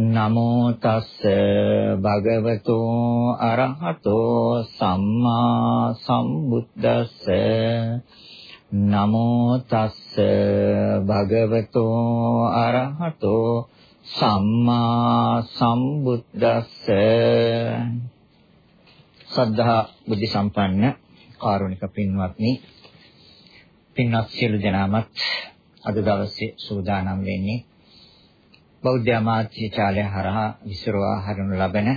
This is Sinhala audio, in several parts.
නමෝ තස්ස භගවතෝ අරහතෝ සම්මා සම්බුද්දස්ස. නමෝ තස්ස භගවතෝ අරහතෝ සම්මා සම්බුද්දස්ස. සද්ධා බුද්ධ සම්පන්න කාරුණික පින්වත්නි පින්වත් සියලු දෙනාමත් අද දවසේ සූදානම් වෙන්නේ බෞද්ධ ආමාත්‍යාලය හරහා විසිරවා හරිනු ලබන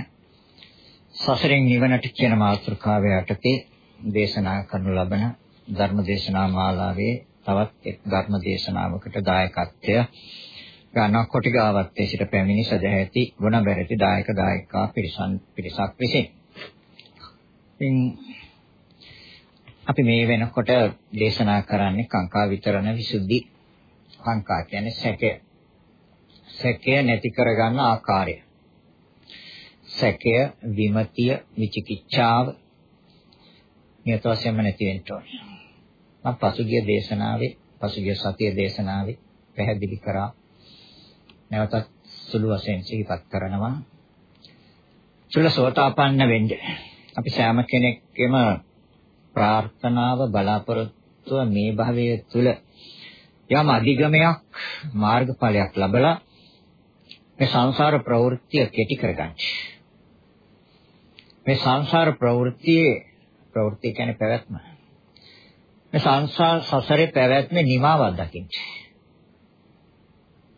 සසරින් නිවනට කියන මාතෘකාව යටතේ දේශනා කරනු ලබන ධර්මදේශනා මාලාවේ තවත් එක් ධර්මදේශනාවකට දායකත්වය ගන්නා කොටිගාවත්තේ සිට පැමිණි සදැහැති ගුණ බැරති දායක දායකා පිරිසන් පිරිසක් විසින්. ඉතින් අපි මේ වෙනකොට දේශනා කරන්නේ කාංකා විතරණ විසුද්ධි කාංකා කියන්නේ සැකය. සැකය නැති කරගන්න ආකාරය. සැකය, විමතිය, විචිකිච්ඡාව නියත වශයෙන්ම නැති වෙන්න ඕනේ. මම පසුගිය දේශනාවේ පසුගිය සතියේ දේශනාවේ පැහැදිලි කරා නැවතත් සුළු වශයෙන් සිහිපත් කරනවා චුල්ලසෝතාපන්න වෙන්නේ අපි සෑම කෙනෙක්ගේම ප්‍රාර්ථනාව බලාපොරොත්තුව මේ භවයේ තුල යම් අධිගමයක් මාර්ගඵලයක් ලැබලා මේ සංසාර ප්‍රවෘත්තිය කෙටි කරගන්න. මේ සංසාර ප්‍රවෘත්තියේ ප්‍රවෘත්ති කියන්නේ පැවැත්ම. මේ සංසාර සසරේ පැවැත්මේ නිමාවක් දකින්න.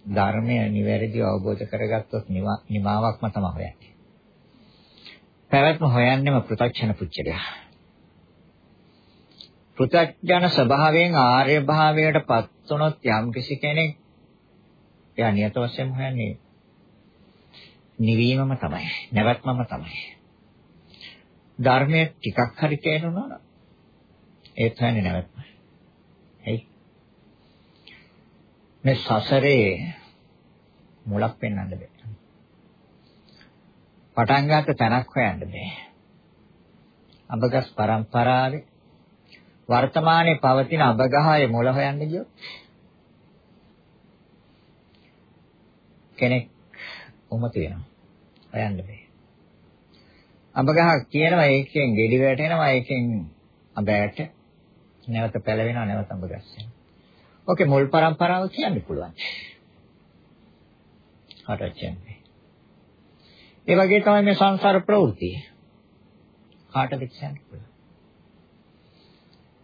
ධර්මය නිවැරදිව අවබෝධ කරගත්තොත් නිමාවක්ම තමයි හොයන්නේ. පැවැත්ම හොයන්නේම පෘථග්ජන පුච්චලයා. පෘථග්ජන ස්වභාවයෙන් ආර්ය භාවයට පත් වුණොත් යම්කිසි කෙනෙක් එයා නියත වශයෙන් හොයන්නේ නිවීමම තමයි, නැවැත්මම තමයි. ධර්මයේ ටිකක් හරි තේරුණා ඒත් හන්නේ නැවැත්ම. එයි. මේ සසරේ මුලක් පෙන්වන්න බෑ. පටන් ගන්න තැනක් හොයන්න බෑ. අබගස් පරම්පරාවේ වර්තමානයේ පවතින අබගහයේ මුල හොයන්න ගියොත් කෙනෙක් උමතු වෙනවා. හොයන්න බෑ. අබගහ කියනවා ඒකෙන් ගෙඩි වැටෙනවා ඒකෙන් අබෑට නැවත පැලවෙනවා නැවත අඹ ගස්නවා. ඕකේ මුල් પરම්පරාව කියන්න පුළුවන්. හරචන්නේ. ඒ වගේ තමයි මේ සංසාර ප්‍රවෘත්තිය. කාටද කියන්න පුළුවන්.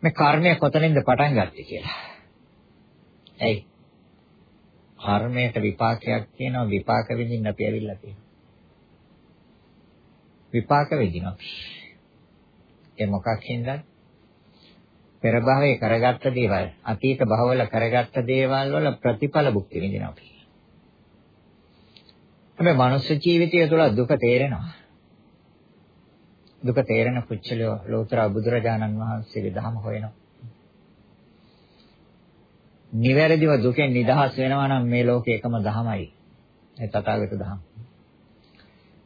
මේ කර්මය කොතනින්ද පටන් ගත්තේ කියලා. ඇයි? කර්මයට විපාකයක් තියෙනවා විපාක විඳින්න අපි ඇවිල්ලා තියෙනවා. විපාක විඳිනවා. ඒ මොකක් හින්දාද? පෙර භවයේ කරගත්ත දේවල් අතීත භවවල කරගත්ත දේවල් වල ප්‍රතිඵල භුක්ති විඳිනවා කියලා. හැබැයි මනුෂ්‍ය ජීවිතය තුළ දුක තේරෙනවා. දුක තේරෙන කුච්චලිය ලෝතර බුදුරජාණන් වහන්සේගේ ධර්ම හොයනවා. නිවැරදිව දුකෙන් නිදහස් වෙනවා නම් මේ ලෝකේ එකම ධමයි. ඒ තථාගත ධම.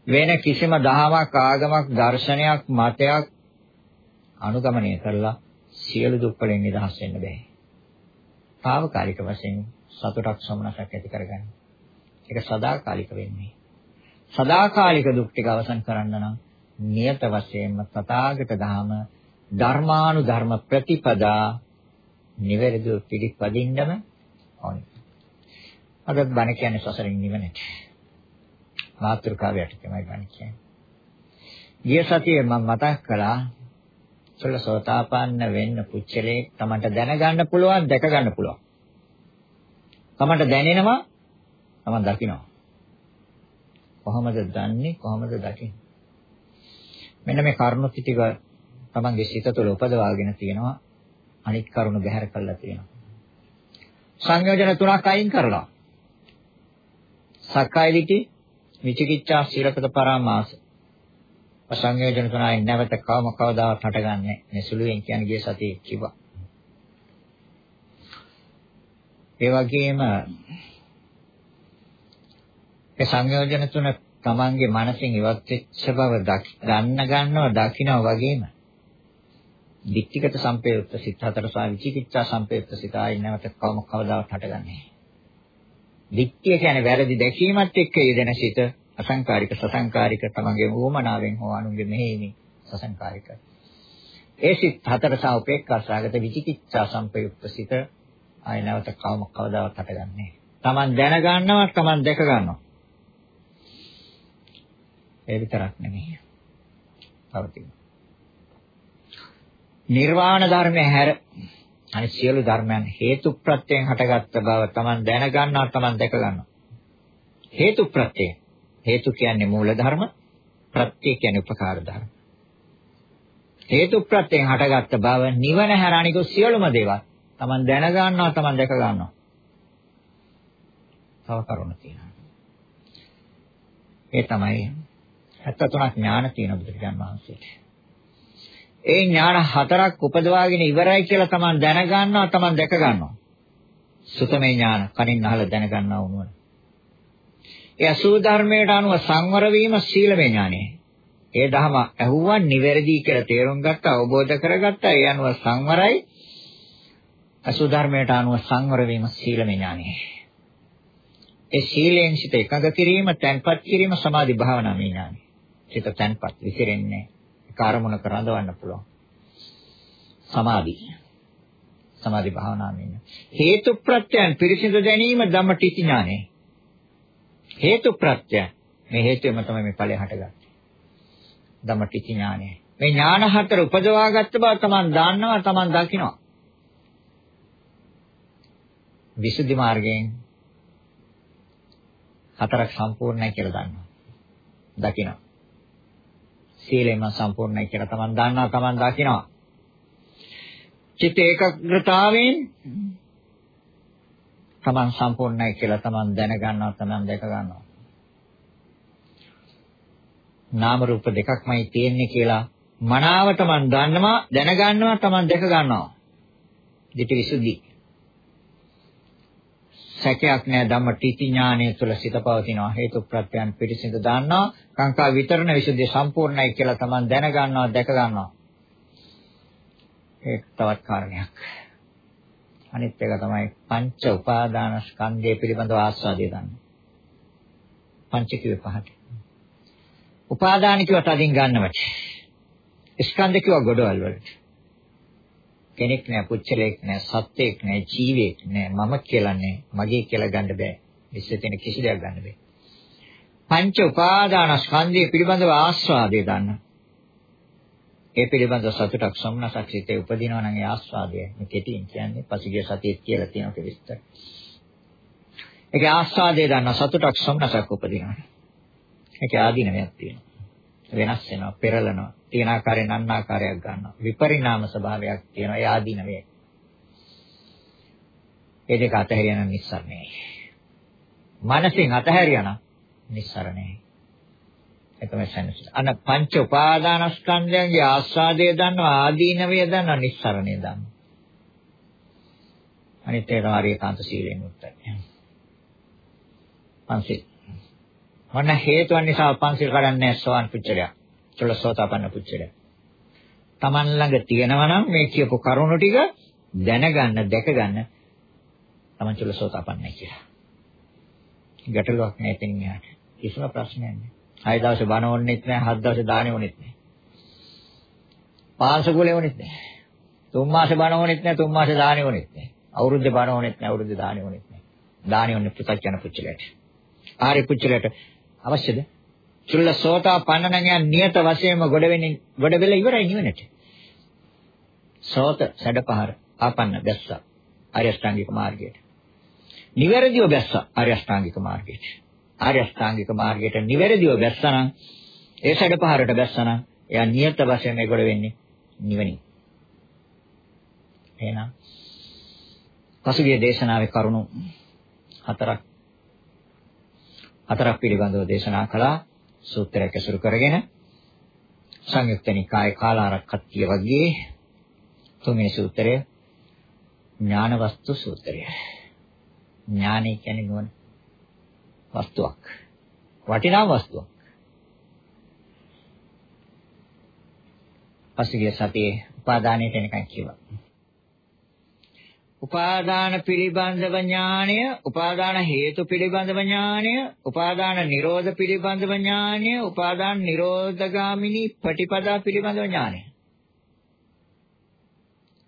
වෙන කිසිම දහමක් ආගමක් දර්ශනයක් මතයක් අනුගමනය කරලා සියලු දුක් වලින් නිදහස් වෙන්න බෑ. తాවකාලික වශයෙන් සතුටක් සමනසක් ඇති කරගන්න. ඒක සදාකාලික වෙන්නේ. සදාකාලික දුක් ටික අවසන් කරන්න නම් නියත වශයෙන්ම තථාගත ධාම ධර්මානු ධර්ම ප්‍රතිපදා නිවැරදිව පිළිපදින්නම ඕනේ. අද බණ කියන්නේ සසරින් නිවනට. මාත්‍රකාවයට තමයි බණ කියන්නේ. ගිය සතියේ මම මතක් කළා සොල්ල සෝතාපන්න වෙන්න පුච්චලේ තමන්ට දැනගන්න පුළුවන් දැක ගන්න පුළුවන්. තමන්ට දැනෙනවා තමන් දකිනවා. කොහොමද දන්නේ කොහොමද දකින්නේ? මෙන්න මේ කරුණු ටික තමන්ගේ සිත තුළ උපදවාගෙන තියෙනවා අනිත් කරුණු බැහැර කරලා තියෙනවා. සංයෝජන තුනක් අයින් කරලා. සක්කාය දිටි, විචිකිච්ඡා, සීලපද පරාමාස. සංයෝජන තුනයි නැවත කවම කවදාවත් හටගන්නේ මේ සුළුෙන් කියන්නේ ගිය සතියේ කිව්වා. ඒ වගේම ඒ සංයෝජන තුන තමන්ගේ මනසින් ඉවත් වෙච්ච බව දන්න ගන්නවා දකිනවා වගේම දික්තිගත සම්පේයුක්ත සිත් හතර සහ විචිකිච්ඡා සම්පේයුක්ත සිත ආයි නැවත කවම කවදාවත් හටගන්නේ. දික්තිය කියන්නේ වැරදි දැකීමත් එක්ක යෙදෙන සිත අසංකාරික සසංකාරික තමන්ගේ වොමනාවෙන් හෝ අනුන්ගේ මෙහෙයමින් සසංකාරික. ඒ සිත් හතර සහ උපේක්ඛා සාගත විචිකිච්ඡා සම්පේයුක්ත සිත ආයි නැවත කවම කවදාවත් හටගන්නේ. තමන් දැන ගන්නවා තමන් දැක ගන්නවා. ඒ විතරක් නෙමෙයි. පවතින. නිර්වාණ ධර්මය හැර අනිත් සියලු ධර්මයන් හේතු ප්‍රත්‍යයෙන් හටගත්ත බව Taman දැනගන්නවා Taman දැක ගන්නවා. හේතු ප්‍රත්‍යය. හේතු කියන්නේ මූල ධර්ම, ප්‍රත්‍ය කියන්නේ උපකාර ධර්ම. හේතු ප්‍රත්‍යයෙන් හටගත්ත බව නිවන හැර අනික සියලුම දේවල් Taman දැනගන්නවා Taman දැක ගන්නවා. තව කරුණ තියෙනවා. ඒ තමයි 73ක් ඥාන තියෙන බුදුරජාන් වහන්සේට. ඒ ඥාන හතරක් උපදවාගෙන ඉවරයි කියලා තමන් දැනගන්නවා තමන් දැක ගන්නවා. සුතමේ ඥාන කනින් අහලා දැනගන්නා වුණා. ඒ අසූ ධර්මයට අනුව සංවර වීම සීලමේ ඥානය. ඒ ධම ඇහුවා නිවැරදි කියලා තේරුම් ගත්තා අවබෝධ කරගත්තා ඒ අනුව සංවරයි අසූ ධර්මයට අනුව සංවර වීම සීලමේ ඥානය. ඒ සීලෙන් සිත එකඟ කිරීම, තැන්පත් කිරීම සමාධි භාවනාවේ ඥානය. සිත තැන්පත් විසිරෙන්නේ කාර්මුණක රඳවන්න පුළුවන්. සමාධි. සමාධි භාවනාවෙන්. හේතු ප්‍රත්‍යයන් පිරිසිදු දැනීම ධම්මටිච ඥානෙ. හේතු ප්‍රත්‍ය මේ හේතුවම තමයි මේ ඵලය හටගන්නේ. ධම්මටිච ඥානෙ. මේ ඥාන හතර උපදවාගත්ත බව තමන් දන්නවා තමන් දකිනවා. විසුද්ධි මාර්ගයෙන් හතරක් සම්පූර්ණයි කියලා දන්නවා. දකිනවා. සීලෙම සම්පූර්ණයි කියලා තමන් දන්නවා තමන් දකිනවා. චිත්ත ඒකාග්‍රතාවයෙන් තමන් සම්පූර්ණයි කියලා තමන් දැනගන්නවා තමන් දැක ගන්නවා. නාම රූප දෙකක්මයි තියෙන්නේ කියලා මනාව තමන් දන්නවා දැනගන්නවා තමන් දැක ගන්නවා. දිටි විසුද්ධි. සැකයක් නෑ. ධම්ම ටීති ඥානය තුළ සිත පවතිනවා. හේතු ප්‍රත්‍යයන් පිළිසිඳ දාන්නවා කාංකා විතරණ විසුද්ධිය සම්පූර්ණයි කියලා Taman දැන ගන්නවා දැක ගන්නවා. ඒක තවත් කාරණයක්. අනිත් එක තමයි පංච උපාදාන ස්කන්ධය පිළිබඳව ආස්වාදය ගන්න. පංච කිව්ව පහට. උපාදාන කිව්වට අදින් ගන්නවට. ස්කන්ධ කිව්ව ගොඩවල් වලට. කෙනෙක් නෑ පුච්චලෙක් නෑ සත්වෙක් නෑ ජීවෙක් නෑ. මම කියලා නෑ මගේ කියලා ගන්න බෑ. විශ්වයේ තියෙන කිසි දෙයක් ගන්න බෑ. පංච උපාදානස්කන්ධය පිළිබඳව ආස්වාදය ගන්න. ඒ පිළිබඳව සතුටක් සම්නසක් සිතේ උපදිනවා නම් ඒ ආස්වාදය මේ කෙටියෙන් කියන්නේ පසුගිය සතියේ කියලා තියෙන එක විස්තර. ඒකේ ආස්වාදය ගන්න සතුටක් සම්නසක් උපදිනවා. ඒකේ ආදීනමක් තියෙනවා. වෙනස් වෙනවා පෙරලනවා. තියෙන ආකාරයෙන් අන්න ආකාරයක් ගන්නවා. විපරිණාම ස්වභාවයක් තියෙනවා. ඒ ආදීනවේ. ඒ දෙක අතහැරියන නිස්සරණේ. මනසින් අතහැරියන නිස්සරණේ. එතමයි සම්සි. අන පංච උපාදානස්කන්ධයන්ගේ ආස්වාදය දන්නවා ආදීනවය දන්නවා නිස්සරණය දන්නවා. අනිත් ඒවා ආර්යකාන්ත සීලෙන් උත්තරයි. පංචේ. මොන හේතුන් නිසා පංචේ කඩන්නේ සෝවන් පුච්චලයක්. චුල්ලසෝතාපන්න පුච්චලයා. Taman ළඟ තියෙනවා නම් මේ කියපු කරුණු ටික දැනගන්න, දැකගන්න Taman චුල්ලසෝතාපන්නයි කියලා. ගැටලුවක් නැහැ එතනින් එහාට. කිසිම ප්‍රශ්නයක් නැහැ. හය දවසේ බණ ඕනෙත් නැහැ, හත් දවසේ දානෙ ඕනෙත් නැහැ. පාංශකුලේ ඕනෙත් නැහැ. තුන් මාසේ බණ ඕනෙත් නැහැ, තුන් මාසේ දානෙ ඕනෙත් නැහැ. අවුරුද්දේ බණ ඕනෙත් නැහැ, අවුරුද්දේ දානෙ ඕනෙත් නැහැ. දානෙ ඕනේ පුතක් යන පුච්චලයට. ආරි පුච්චලයට අවශ්‍යද? චුල්ල සෝතා පන්නන යන නියත වශයෙන්ම ගොඩ වෙන්නේ ගොඩ වෙලා ඉවරයි නිවනට. සෝත සැඩපහර ආපන්න බැස්ස ආර්ය අෂ්ටාංගික මාර්ගයට. නිවැරදිව බැස්ස ආර්ය අෂ්ටාංගික මාර්ගයට. ආර්ය අෂ්ටාංගික මාර්ගයට නිවැරදිව බැස්සනම් ඒ සැඩපහරට බැස්සනම් එයා නියත වශයෙන් ගොඩ වෙන්නේ නිවනින්. එහෙනම් පසුගිය දේශනාවේ කරුණු හතරක් හතරක් පිළිබඳව දේශනා කළා සූත්‍රයක් ඇසුරු කරගෙන සංයුක්ත නිකායේ කාලාරක්කත්‍ය වගේ තුන්වෙනි සූත්‍රය ඥානවස්තු සූත්‍රය. ඥානය කියන්නේ නුවණ වස්තුවක්. වටිනා වස්තුවක්. පසුගිය සතියේ උපාදානයට එනකන් කිව්වා. උපාදාන පිළිබඳව ඥානය, උපාදාන හේතු පිළිබඳව ඥානය, උපාදාන නිරෝධ පිළිබඳව ඥානය, උපාදාන නිරෝධගාමිනී ප්‍රතිපදා පිළිබඳව ඥානය.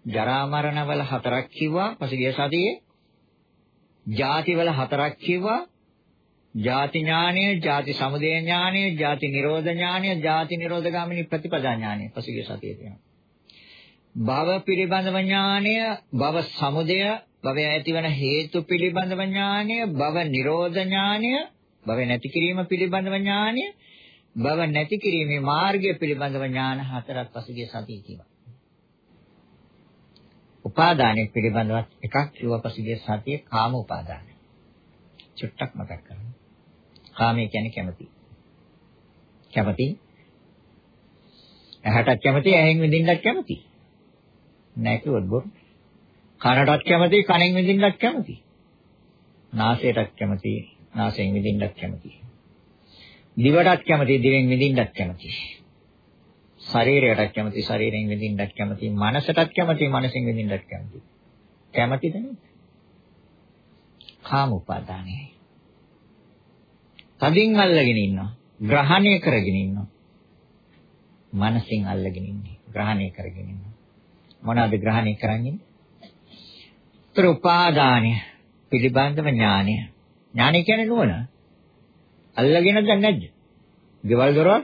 ජරා මරණ වල හතරක් කිව්වා පසුගිය සතියේ. ජාති වල හතරක් කිව්වා. ජාති ඥානය, ජාති සමුදය ඥානය, ජාති නිරෝධ ඥානය, ජාති නිරෝධගාමිනී ප්‍රතිපදා ඥානය පසුගිය සතියේ තියෙනවා. භව පිළිබඳව ඥානය, භව සමුදය, භවය ඇතිවන හේතු පිළිබඳව ඥානය, භව නිරෝධ ඥානය, භව නැති කිරීම පිළිබඳව ඥානය, භව නැති කිරීමේ මාර්ගය පිළිබඳව ඥාන හතරක් පසුගිය සතියේ කිව්වා. උපාදානය පිළිබඳව එකක් කිව්වා පසුගිය සතියේ කාම උපාදානය. චුට්ටක් මතක් කරගන්න. කාමය කියන්නේ කැමැති. කැමැති. ඇහැටත් කැමැති, ඇහෙන් විඳින්නත් කැමැති. නැහැ කිව්වොත් බොරු. කනටත් කැමති, කනෙන් විඳින්නත් කැමති. නාසයටත් කැමති, නාසයෙන් විඳින්නත් කැමති. දිවටත් කැමති, දිවෙන් විඳින්නත් කැමති. ශරීරයටත් කැමති, ශරීරයෙන් විඳින්නත් කැමති. මනසටත් කැමති, මනසෙන් විඳින්නත් කැමති. කැමතිද නේද? කාම උපාදානයයි. තදින් අල්ලගෙන ඉන්නවා. ග්‍රහණය කරගෙන ඉන්නවා. මනසින් අල්ලගෙන ඉන්නේ. ග්‍රහණය කරගෙන ඉන්නවා. මොනවද ග්‍රහණය කරන්නේ? උත්තර උපාදානය පිළිබඳව ඥානය. ඥානය කියන්නේ නුවණ. අල්ලගෙනද නැද්ද? ගෙවල් දොරවල්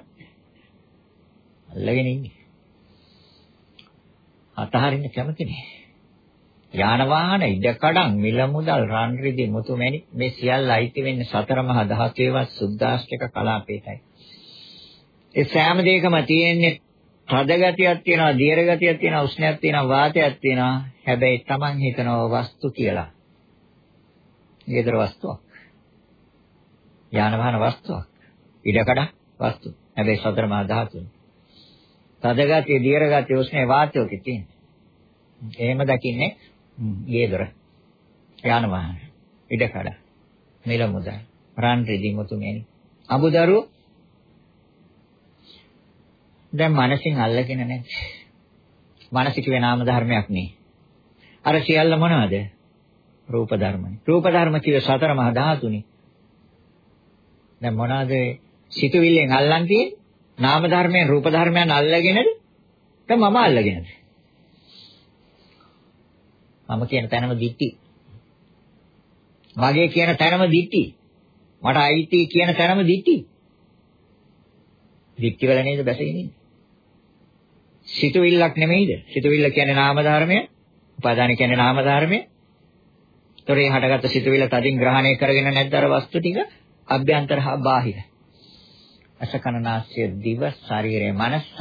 අල්ලගෙන ඉන්නේ. අතහරින්න කැමති නෑ. යාන වාහන ඉඩකඩම් මිල මුදල් රන් රිදී මුතු මැණි මේ සියල්ල අයිති වෙන්නේ සතර මහා දහසේවත් සුද්දාෂ්ටක කලාපේටයි. ඒ සෑම දෙයකම තියෙන්නේ තද ගතියක් තියෙනවා, දියර ගතියක් තියෙනවා, උෂ්ණයක් තියෙනවා, වාතයක් තියෙනවා. හැබැයි Taman හිතනවා වස්තු කියලා. ඊතර වස්තුවක්. යාන වාහන වස්තුවක්. ඉඩකඩ වස්තු. හැබැයි සතර මහා ධාතුන්. තද ගතිය, දියර ගතිය, උෂ්ණේ වාතයක තියෙනවා. එහෙම දකින්නේ ගේදොර. යාන වාහන. ඉඩකඩ. මිල මුදල්. රන් රිදි මුතු මෙනි. අමුදරුවෝ දැන් මනසින් අල්ලගෙන නැහැ. මනස කියේ නාම ධර්මයක් නේ. අර සියල්ල මොනවද? රූප ධර්මනේ. රූප ධර්ම කියේ සතර මහා ධාතුනේ. දැන් මොනවද සිතුවිල්ලෙන් අල්ලන් තියෙන්නේ? නාම ධර්මයෙන් රූප ධර්මයන් අල්ලගෙනද? දැන් මම අල්ලගෙනද? මම කියන තැනම දිට්ටි. මගේ කියන තැනම දිට්ටි. මට අයිති කියන තැනම දිට්ටි. දිට්ටි වල නේද බැසෙන්නේ? සිතුවිල්ලක් නෙමෙයිද? සිතුවිල්ල කියන්නේ නාම ධර්මය. උපාදාන කියන්නේ නාම ධර්මය. ඒතරේ හටගත්ත සිතුවිල්ල තදින් ග්‍රහණය කරගෙන නැද්ද අර වස්තු ටික? අභ්‍යන්තර හා බාහිර. අසකනාස්ය දිව ශරීරය මනසත්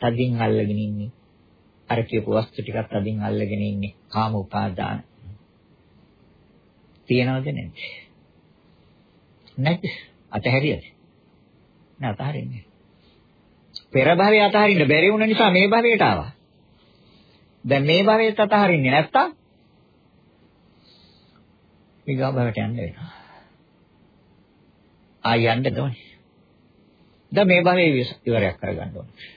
තදින් අල්ලගෙන ඉන්නේ. අර කියපු වස්තු ටිකත් තදින් අල්ලගෙන ඉන්නේ. කාම උපාදාන. තියනවද නැද්ද? නැද්ද? අතහැරියද? නෑ අතහරින්නේ. පෙර භවයේ අතහරින්න බැරි වුණ නිසා මේ භවයට ආවා. දැන් මේ භවයට අතහරින්නේ නැත්තම් ඊගා භවයට යන්න වෙනවා. ආය යන්න ඕනේ. දැන් මේ භවයේ ඉවරයක් කරගන්න ඕනේ.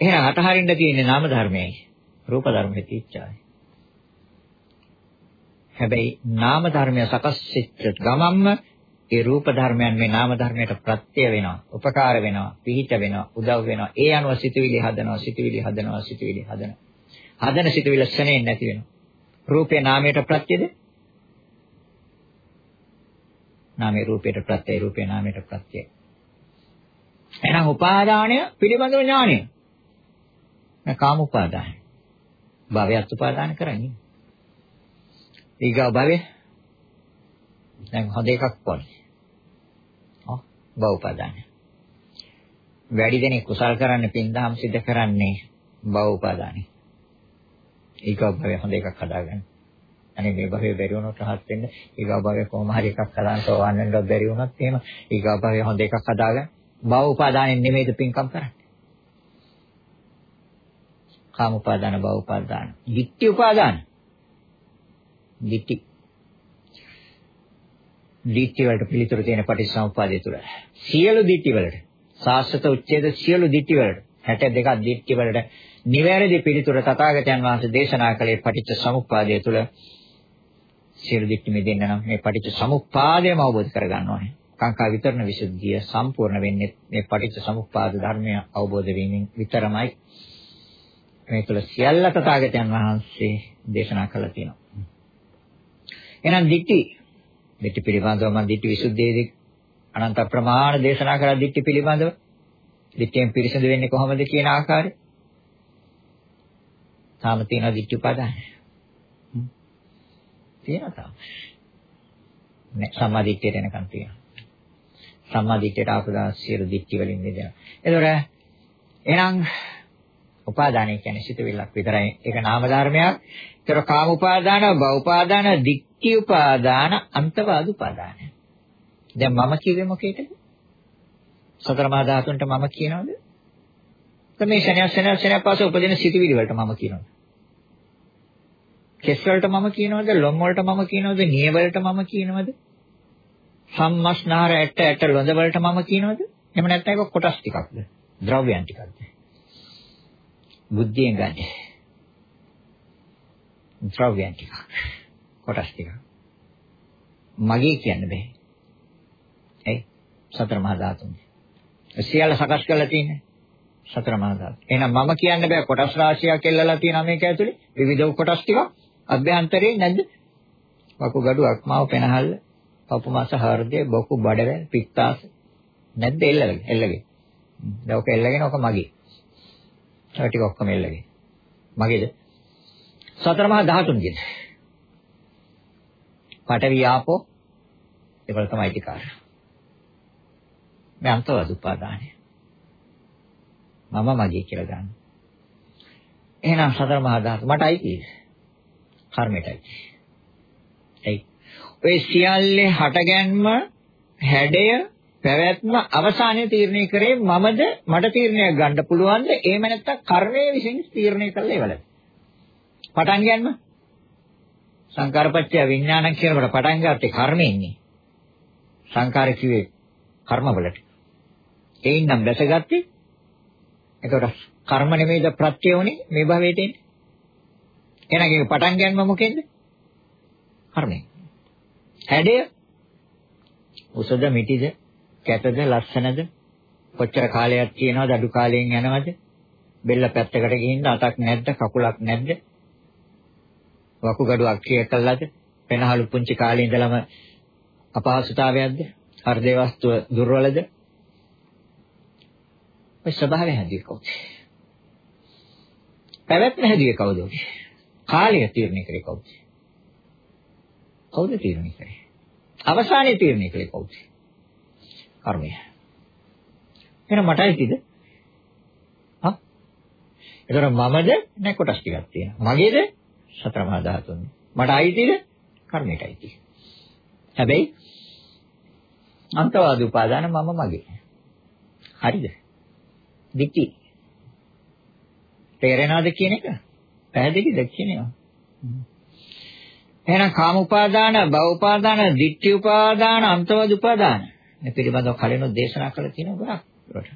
එහෙනම් අතහරින්න තියෙන්නේ නාම ධර්මයයි. රූප ධර්මයේ තීච්ඡායි. හැබැයි නාම ධර්මය සකස් වෙච්ච ගමම්ම ඒ රූප ධර්මයන් මේ නාම ධර්මයට ප්‍රත්‍ය වෙනවා, උපකාර වෙනවා, පිහිට වෙනවා, උදව් වෙනවා. ඒ අනුව සිතුවිලි හදනවා, සිතුවිලි හදනවා, සිතුවිලි හදනවා. හදන සිතුවිලි ශනේ නැති වෙනවා. රූපේ නාමයට ප්‍රත්‍යද? නාමයේ රූපයට ප්‍රත්‍යය රූපේ නාමයට ප්‍රත්‍යය. එහෙනම් උපාදානය පිළිබඳව ඥානය. නැ කාම උපාදානය. භවයත් උපාදාන කරන්නේ. ඊගා භවය දැන් හොඳ එකක් පොන්නේ. ඔව් භව උපාදානය. වැඩි දෙනෙක් කුසල් කරන්න පින්දහම් සිද්ධ කරන්නේ භව උපාදානයි. ඊගා භවය හොඳ එකක් හදාගන්න. අනේ මේ භවයේ බැරි වුණොත් රහත් වෙන්න ඊගා භවයේ කොහොම හරි එකක් හදාන්න සෝවන් වෙන්නත් බැරි වුණොත් එහෙම ඊගා භවයේ හොඳ එකක් හදාගන්න භව උපාදානෙන් නෙමෙයිද පින්කම් කරන්නේ කාම උපාදාන භව උපාදාන ditthi උපාදාන ditthi ditthi වලට පිළිතුරු තියෙන පටිච්චසමුප්පාදය තුල සියලු ditthi වලට සාස්ත්‍ත උච්ඡේද සියලු ditthi වලට 62ක් ditthi වලට නිවැරදි පිළිතුර තථාගතයන් වහන්සේ දේශනා කළේ පටිච්චසමුප්පාදය තුල සියලු දික්ටි මෙදෙන්න නම් මේ පටිච්ච සමුප්පාදයම අවබෝධ කරගන්න ඕනේ. කාංකා විතරණ විසුද්ධිය සම්පූර්ණ වෙන්නේ මේ පටිච්ච සමුප්පාද ධර්මය අවබෝධ වීමෙන් විතරමයි. මේ තුළ සියල්ල තථාගතයන් වහන්සේ දේශනා කළා තියෙනවා. එහෙනම් දික්ටි දික්ටි පිළිබඳව මම දික්ටි විසුද්ධියේදී අනන්ත ප්‍රමාණ දේශනා කරලා දික්ටි පිළිබඳව දික්ටියෙන් පිරිසිදු වෙන්නේ කොහොමද කියන ආකාරය තාම තියෙන දික්ටි උපාදානයි. තියෙනවා තාම. නෑ සම්මාදිට්ඨියට එනකන් තියෙනවා. සම්මාදිට්ඨියට ආපු දා සියලු දිට්ඨි වලින් මිදෙනවා. එතකොට එහෙනම් උපාදානය කියන්නේ සිතවිල්ලක් විතරයි. ඒක නාම ධර්මයක්. ඒතර කාම උපාදාන, භව උපාදාන, දික්ඛි උපාදාන, අන්තවාද උපාදාන. දැන් මම කිව්වේ මොකේද? සතර මහා ධාතුන්ට මම කියනවද? මේ ශනය ශනය ශනය පාස උපදින සිතවිලි වලට මම කියනවා. කෙස් වලට මම කියනවද ලොම් වලට මම කියනවද නිය වලට මම කියනවද සම්මස්නාර ඇට ඇට ලොඳ වලට මම කියනවද එහෙම නැත්නම් ඒක කොටස් ටිකක්ද ද්‍රව්‍යයන් ටිකක්ද බුද්ධියෙන් ගන්න ද්‍රව්‍යයන් ටිකක් කොටස් ටිකක් මගේ කියන්න බෑ ඒ සතර මහා ධාතුන් සියල්ල සකස් කරලා තියෙන්නේ සතර මහා ධාතු එහෙනම් මම කියන්න බෑ කොටස් රාශියක් එල්ලලා තියෙනවා මේක ඇතුලේ විවිධ කොටස් ටිකක් අභ්‍යන්තරේ නැද්ද? වකුගඩු අක්මාව පෙනහල්ල, පපු මාස හෘදය, බොකු බඩවැල්, පිත්තාස නැද්ද එල්ලගෙන එල්ලගෙන. දැන් ඔක එල්ලගෙන ඔක මගේ. ඒ ටික ඔක්කොම එල්ලගෙන. මගේද? සතර මහා ධාතුන්ගේද? පඨවි ආපෝ ඒවල තමයි ටිකාර. මේ අන්තවද උපාදානය. මම මගේ කියලා ගන්න. එහෙනම් සතර මහා ධාතු මට අයිතියි. කර්මයටයි. එයි. ඔය සියල්ලේ හටගැන්ම හැඩය පැවැත්ම අවසානයේ තීරණය කරේ මමද මට තීරණයක් ගන්න පුළුවන්ද එහෙම නැත්නම් කර්මයේ විසින් තීරණය කළා ඒවලද පටන් ගන්නම සංකාරපච්චය විඥානං කියනකොට පටන් ගත්තේ කර්මයෙන්නේ සංකාර කිව්වේ කර්මවලට. ඒයින් නම් දැසගත්තේ එතකොට කර්ම නෙමෙයිද ප්‍රත්‍ය උනේ මේ භවයට එන්නේ එහෙනම් ඒක පටන් ගන්නම මොකෙන්ද? කර්මයෙන්. හැඩය උසද මිටිද කැතද ලස්සනද කොච්චර කාලයක් තියෙනවද අඩු කාලයෙන් යනවද? බෙල්ල පැත්තකට ගිහින් අතක් නැද්ද කකුලක් නැද්ද? වකුගඩු අක්‍රිය කළාද පෙනහළු පුංචි කාලේ ඉඳලම අපහසුතාවයක්ද හෘදේ වස්තුව දුර්වලද ඔය ස්වභාවය හැදී කවුද පැවැත්ම හැදී කවුද කාලය තීරණය කරේ කවුද? කවුද තීරණය කරේ? අවසානයේ තීරණය කළේ කවුද? කර්මය. එහෙනම් මටයි කිද? හා? ඒතර මමද නැ කොටස් ටිකක් තියෙනවා. මගේද? සතර මහා ධාතුන්. මට අයිතිද? කර්මයටයි අයිති. හැබැයි අන්තවාද උපාදාන මම මගේ. හරිද? දික්ටි. තේරෙනවද කියන එක? පැහැදිලිද කියනවා. එහෙනම් කාම උපාදාන, භව උපාදාන, ditthi උපාදාන, අන්තවද උපාදාන. මේ පිළිබඳව කලින් දේශනා කරලා තියෙනවා ගොඩක්.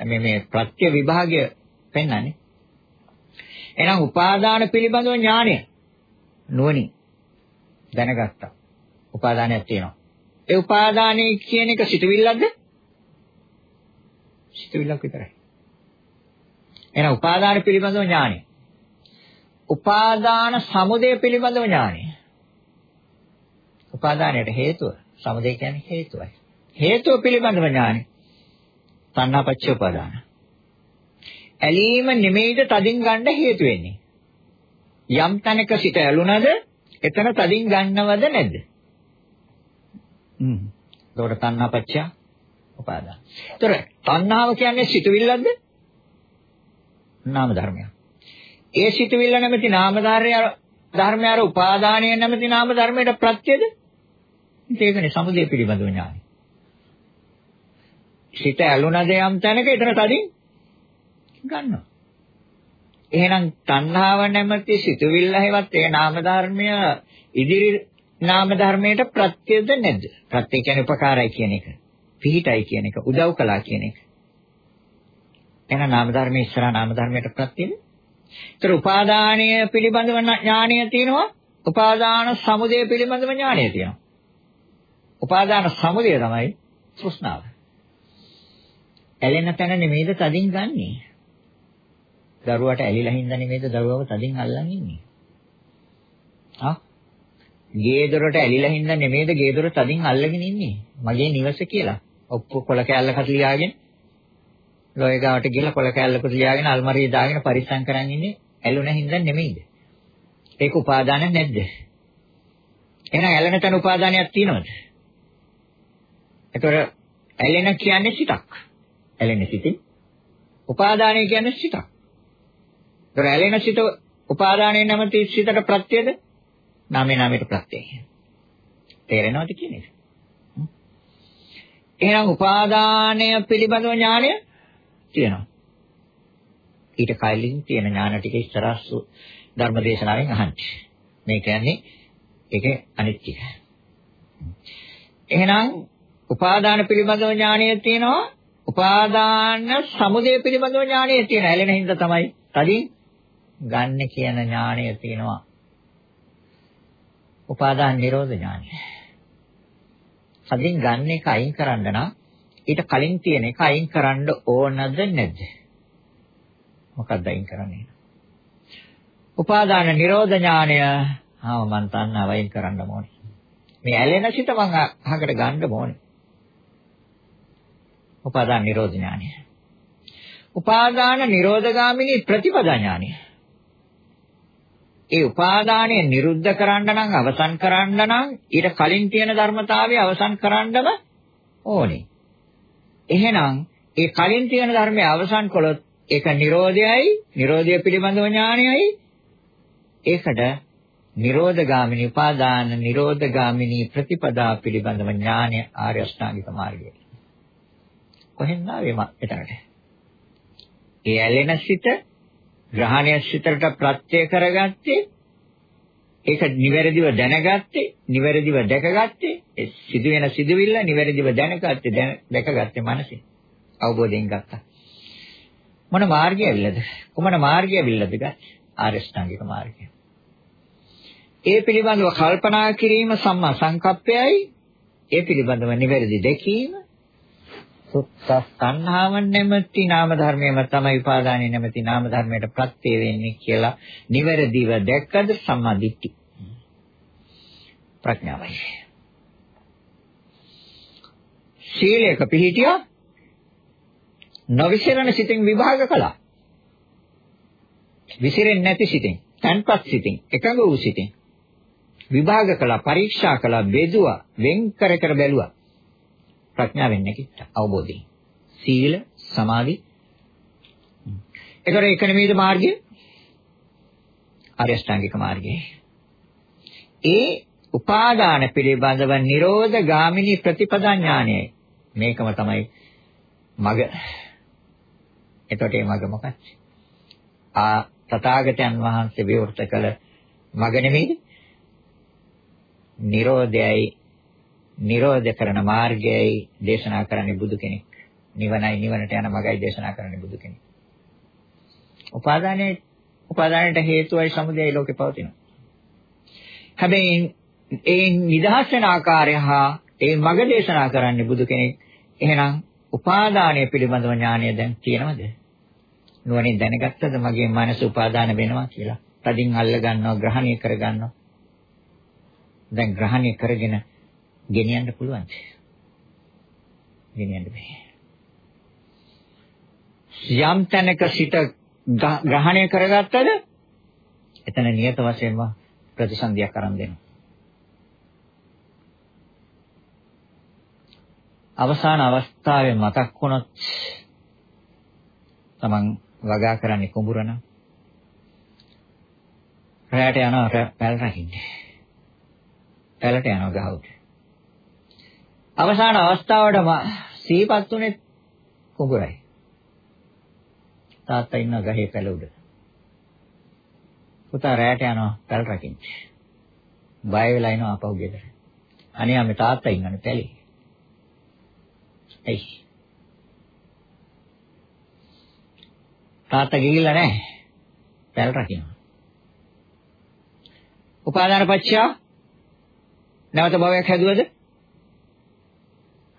මේ මේ ප්‍රත්‍ය විභාගය පෙන්වන්නේ. එහෙනම් උපාදාන පිළිබඳව ඥානය නුවණින් දැනගත්තා. උපාදානයක් තියෙනවා. ඒ උපාදානයේ කියන එක සිතවිල්ලක්ද? සිතවිල්ලක් විතරයි. එහෙනම් උපාදාන පිළිබඳව ඥානය. උපාදාන සමුදය පිළිබඳව ඥානය. උපාදානයට හේතුව සමුදය කියන්නේ හේතුවයි. හේතුව පිළිබඳව ඥානෙ. තණ්හාපච්ච උපාදාන. ඇලීම නෙමෙයිද තදින් ගන්න හේතු වෙන්නේ. යම් තැනක සිට ඇලුනද එතන තදින් ගන්නවද නැද්ද? හ්ම්. ඒකට තණ්හාපච්ච උපාදාන. ඒතර තණ්හාව කියන්නේ සිතුවිල්ලක්ද? නාම ධර්මයක්. ඒ සිතුවිල්ල නැමැති නාම ධර්මය අර උපාදානය නැමැති නාම ධර්මයට ප්‍රත්‍යද? ඒකනේ සමුදය පිළිබඳව ඥානයි. සිත ඇලුනද යම් තැනක එතන තදින් ගන්නවා. එහෙනම් තණ්හාව නැමැති සිතුවිල්ල හැවත් ඒ නාම ධර්මය ඉදිරි නාම ධර්මයට ප්‍රත්‍යද නැද්ද? ප්‍රත්‍ය කියන්නේ උපකාරයි කියන එක. පිහිටයි කියන එක. උදව් කළා කියන එක. එහෙනම් නාම ධර්මයේ ඉස්සරහා නාම ධර්මයට ප්‍රත්‍යද? ඒතර උපාදානය පිළිබඳව ඥානය තියෙනවා. උපාදාන සමුදය පිළිබඳව ඥානය තියෙනවා. උපාදාන සමුදය තමයි තෘෂ්ණාව. ඇලෙන තැන නෙමෙයිද තදින් ගන්නෙ. දරුවට ඇලිලා හින්දා නෙමෙයිද දරුවව තදින් අල්ලන් ඉන්නේ. ආ ගේ දොරට ඇලිලා හින්දා නෙමෙයිද ගේ දොර තදින් අල්ලගෙන ඉන්නේ. මගේ නිවස කියලා. ඔක්කො කොල කෑල්ලකට ලියාගෙන ලෝය ගාවට ගිහලා කොල කෑල්ලකට ලියාගෙන අල්මාරියේ දාගෙන පරිස්සම් කරන් ඉන්නේ ඇලුන හින්දා නෙමෙයිද? ඒක උපාදාන නැද්ද? එහෙනම් ඇලෙන තන උපාදානයක් තියෙනවද? ඒතර ඇලෙන කියන්නේ සිතක්. ඇලෙන සිතින් උපාදානය කියන්නේ සිතක්. ඒතර ඇලෙන සිත උපාදානයේ නැමැති සිතට ප්‍රත්‍යද? නාමේ නාමයට ප්‍රත්‍යය. තේරෙනවද කියන්නේ? එහෙනම් උපාදානය පිළිබඳව ඥානය තියෙනවා. ඊට කලින් තියෙන ඥාන ටික ඉස්සරහසු ධර්මදේශනාවෙන් අහන්න. මේ කියන්නේ ඒකේ අනිත්‍ය. එහෙනම් උපාදාන පිළිබඳව ඥානය තියෙනවා. උපාදාන සමුදය පිළිබඳව ඥානය තියෙනවා. ඇලෙන හින්දා තමයි කලින් ගන්න කියන ඥානය තියෙනවා. උපාදාන නිරෝධ ඥානය. කලින් ගන්න එක අයින් කරන්න නම් ඊට කලින් තියෙන එක අයින් කරන්න ඕනද නැද්ද? මොකක්ද අයින් කරන්නේ? උපාදාන නිරෝධ ඥානය ආව මන් තණ්හාව අයින් කරන්න ඕනේ. මේ ඇලෙන සිත මං අහකට ගන්න ඕනේ. උපාදාන නිරෝධ ඥානය. උපාදාන නිරෝධගාමිනී ප්‍රතිපදා ඥානය. ඒ උපාදානය නිරුද්ධ කරන්න නම් අවසන් කරන්න නම් ඊට කලින් තියෙන ධර්මතාවය අවසන් කරන්නම ඕනේ. එහෙනම් ඒ කලින් තියෙන ධර්මය අවසන් කළොත් ඒක Nirodhayai, Nirodhaya පිළිබඳව ඥානයයි. ඒකට Nirodhagaamini උපාදාන Nirodhagaamini ප්‍රතිපදා පිළිබඳව ඥානය ආර්ය අෂ්ටාංගික මාර්ගය. කොහෙන්ද ආවේ එතනට? ඒ ඇලෙන සිත ග්‍රහණය සිතට ප්‍රත්‍ය කරගත්තේ ඒක නිවැරදිව දැනගත්තේ නිවැරදිව දැකගත්තේ ඒ සිදුවෙන සිදුවිල්ල නිවැරදිව දැනගත්තේ දැකගත්තේ මනසින්. අවබෝධයෙන් ගත්තා. මොන මාර්ගය ඇවිල්ලාද? කොමන මාර්ගය ඇවිල්ලාද ගත් ආරෂ්ඨාංගික මාර්ගය. ඒ පිළිබඳව කල්පනා කිරීම සම්මා සංකප්පයයි. ඒ පිළිබඳව නිවැරදි දැකීම සුත්ත තණ්හාව නැමැති නාම ධර්මයම තමයි උපාදානයේ නැමැති නාම ධර්මයට ප්‍රත්‍ය වෙන්නේ කියලා නිවැරදිව දැක්කද සම්මාදිට්ඨි. ප්‍රඥාවයි. සීලයක පිහිටියා නොවිසිරණ සිතින් විභාග කළා. විසිරෙන්නේ නැති සිතින් තන්පත් සිතින් එකඟ වූ සිතින්. විභාග කළා පරීක්ෂා කළා බෙදුවා වෙන් කර කර බැලුවා. ප්‍රඥාවෙන් නැකිට අවබෝධයෙන්. සීල, සමාධි. ඒතර ඒක නෙමෙයිද මාර්ගය? ආර්ය අෂ්ටාංගික මාර්ගය. ඒ උපාදාන පිළිබඳව නිරෝධ ගාමිනී ප්‍රතිපදා ඥානයයි. මේකම තමයි මග. එතකොට මේ මග මොකක්ද? ආ තථාගතයන් වහන්සේ විවෘත කළ මග නෙමෙයිද? නිරෝධයයි නිරෝධ කරන මාර්ගයයි දේශනා කරන්නේ බුදු කෙනෙක්. නිවනයි නිවනට යන මගයි දේශනා කරන්නේ බුදු කෙනෙක්. උපාදානයේ උපාදානයට හේතුවයි සමුදයයි ලෝකේ පවතිනවා. හැබැයි ඒ නිදහස් වෙන ආකාරය හා ඒ මග දේශනා කරන්නේ බුදු කෙනෙක්. එහෙනම් උපාදානය පිළිබඳව ඥානය දැන් තියෙනවද? නුවණින් දැනගත්තද මගේ මනස උපාදාන වෙනවා කියලා? තදින් අල්ල ගන්නවා, ග්‍රහණය කර ගන්නවා. දැන් ග්‍රහණය කරගෙන ගෙනියන්න පුළුවන්. ගෙනියන්න බෑ. යම් තැනක සිට ග්‍රහණය කරගත්තද එතන නියත වශයෙන්ම ප්‍රතිසන්දියක් අරන් දෙනවා. අවසාන අවස්ථාවේ මතක් වුණොත් තමන් වගා කරන්නේ කුඹුර නම් රැයට යනවා පැල් රකින්න. පැලට යනවා ගහුට. අවසාන අවස්ථාවට සීපත් උනේ කුඹුරයි. තාත්තා ඉන්න ගහේ පැල උඩ. පුතා රැයට යනවා පැල් රකින්න. බය වෙලා එනවා අපහු ගෙදර. අනේ අපි තාත්තා ඉන්නනේ පැලේ. එයි. තාත්තා ගිහිල්ලා නැහැ. පැල් රකින්නවා. උපාදාන පත්‍යා නැවත භවයක් හැදුවද?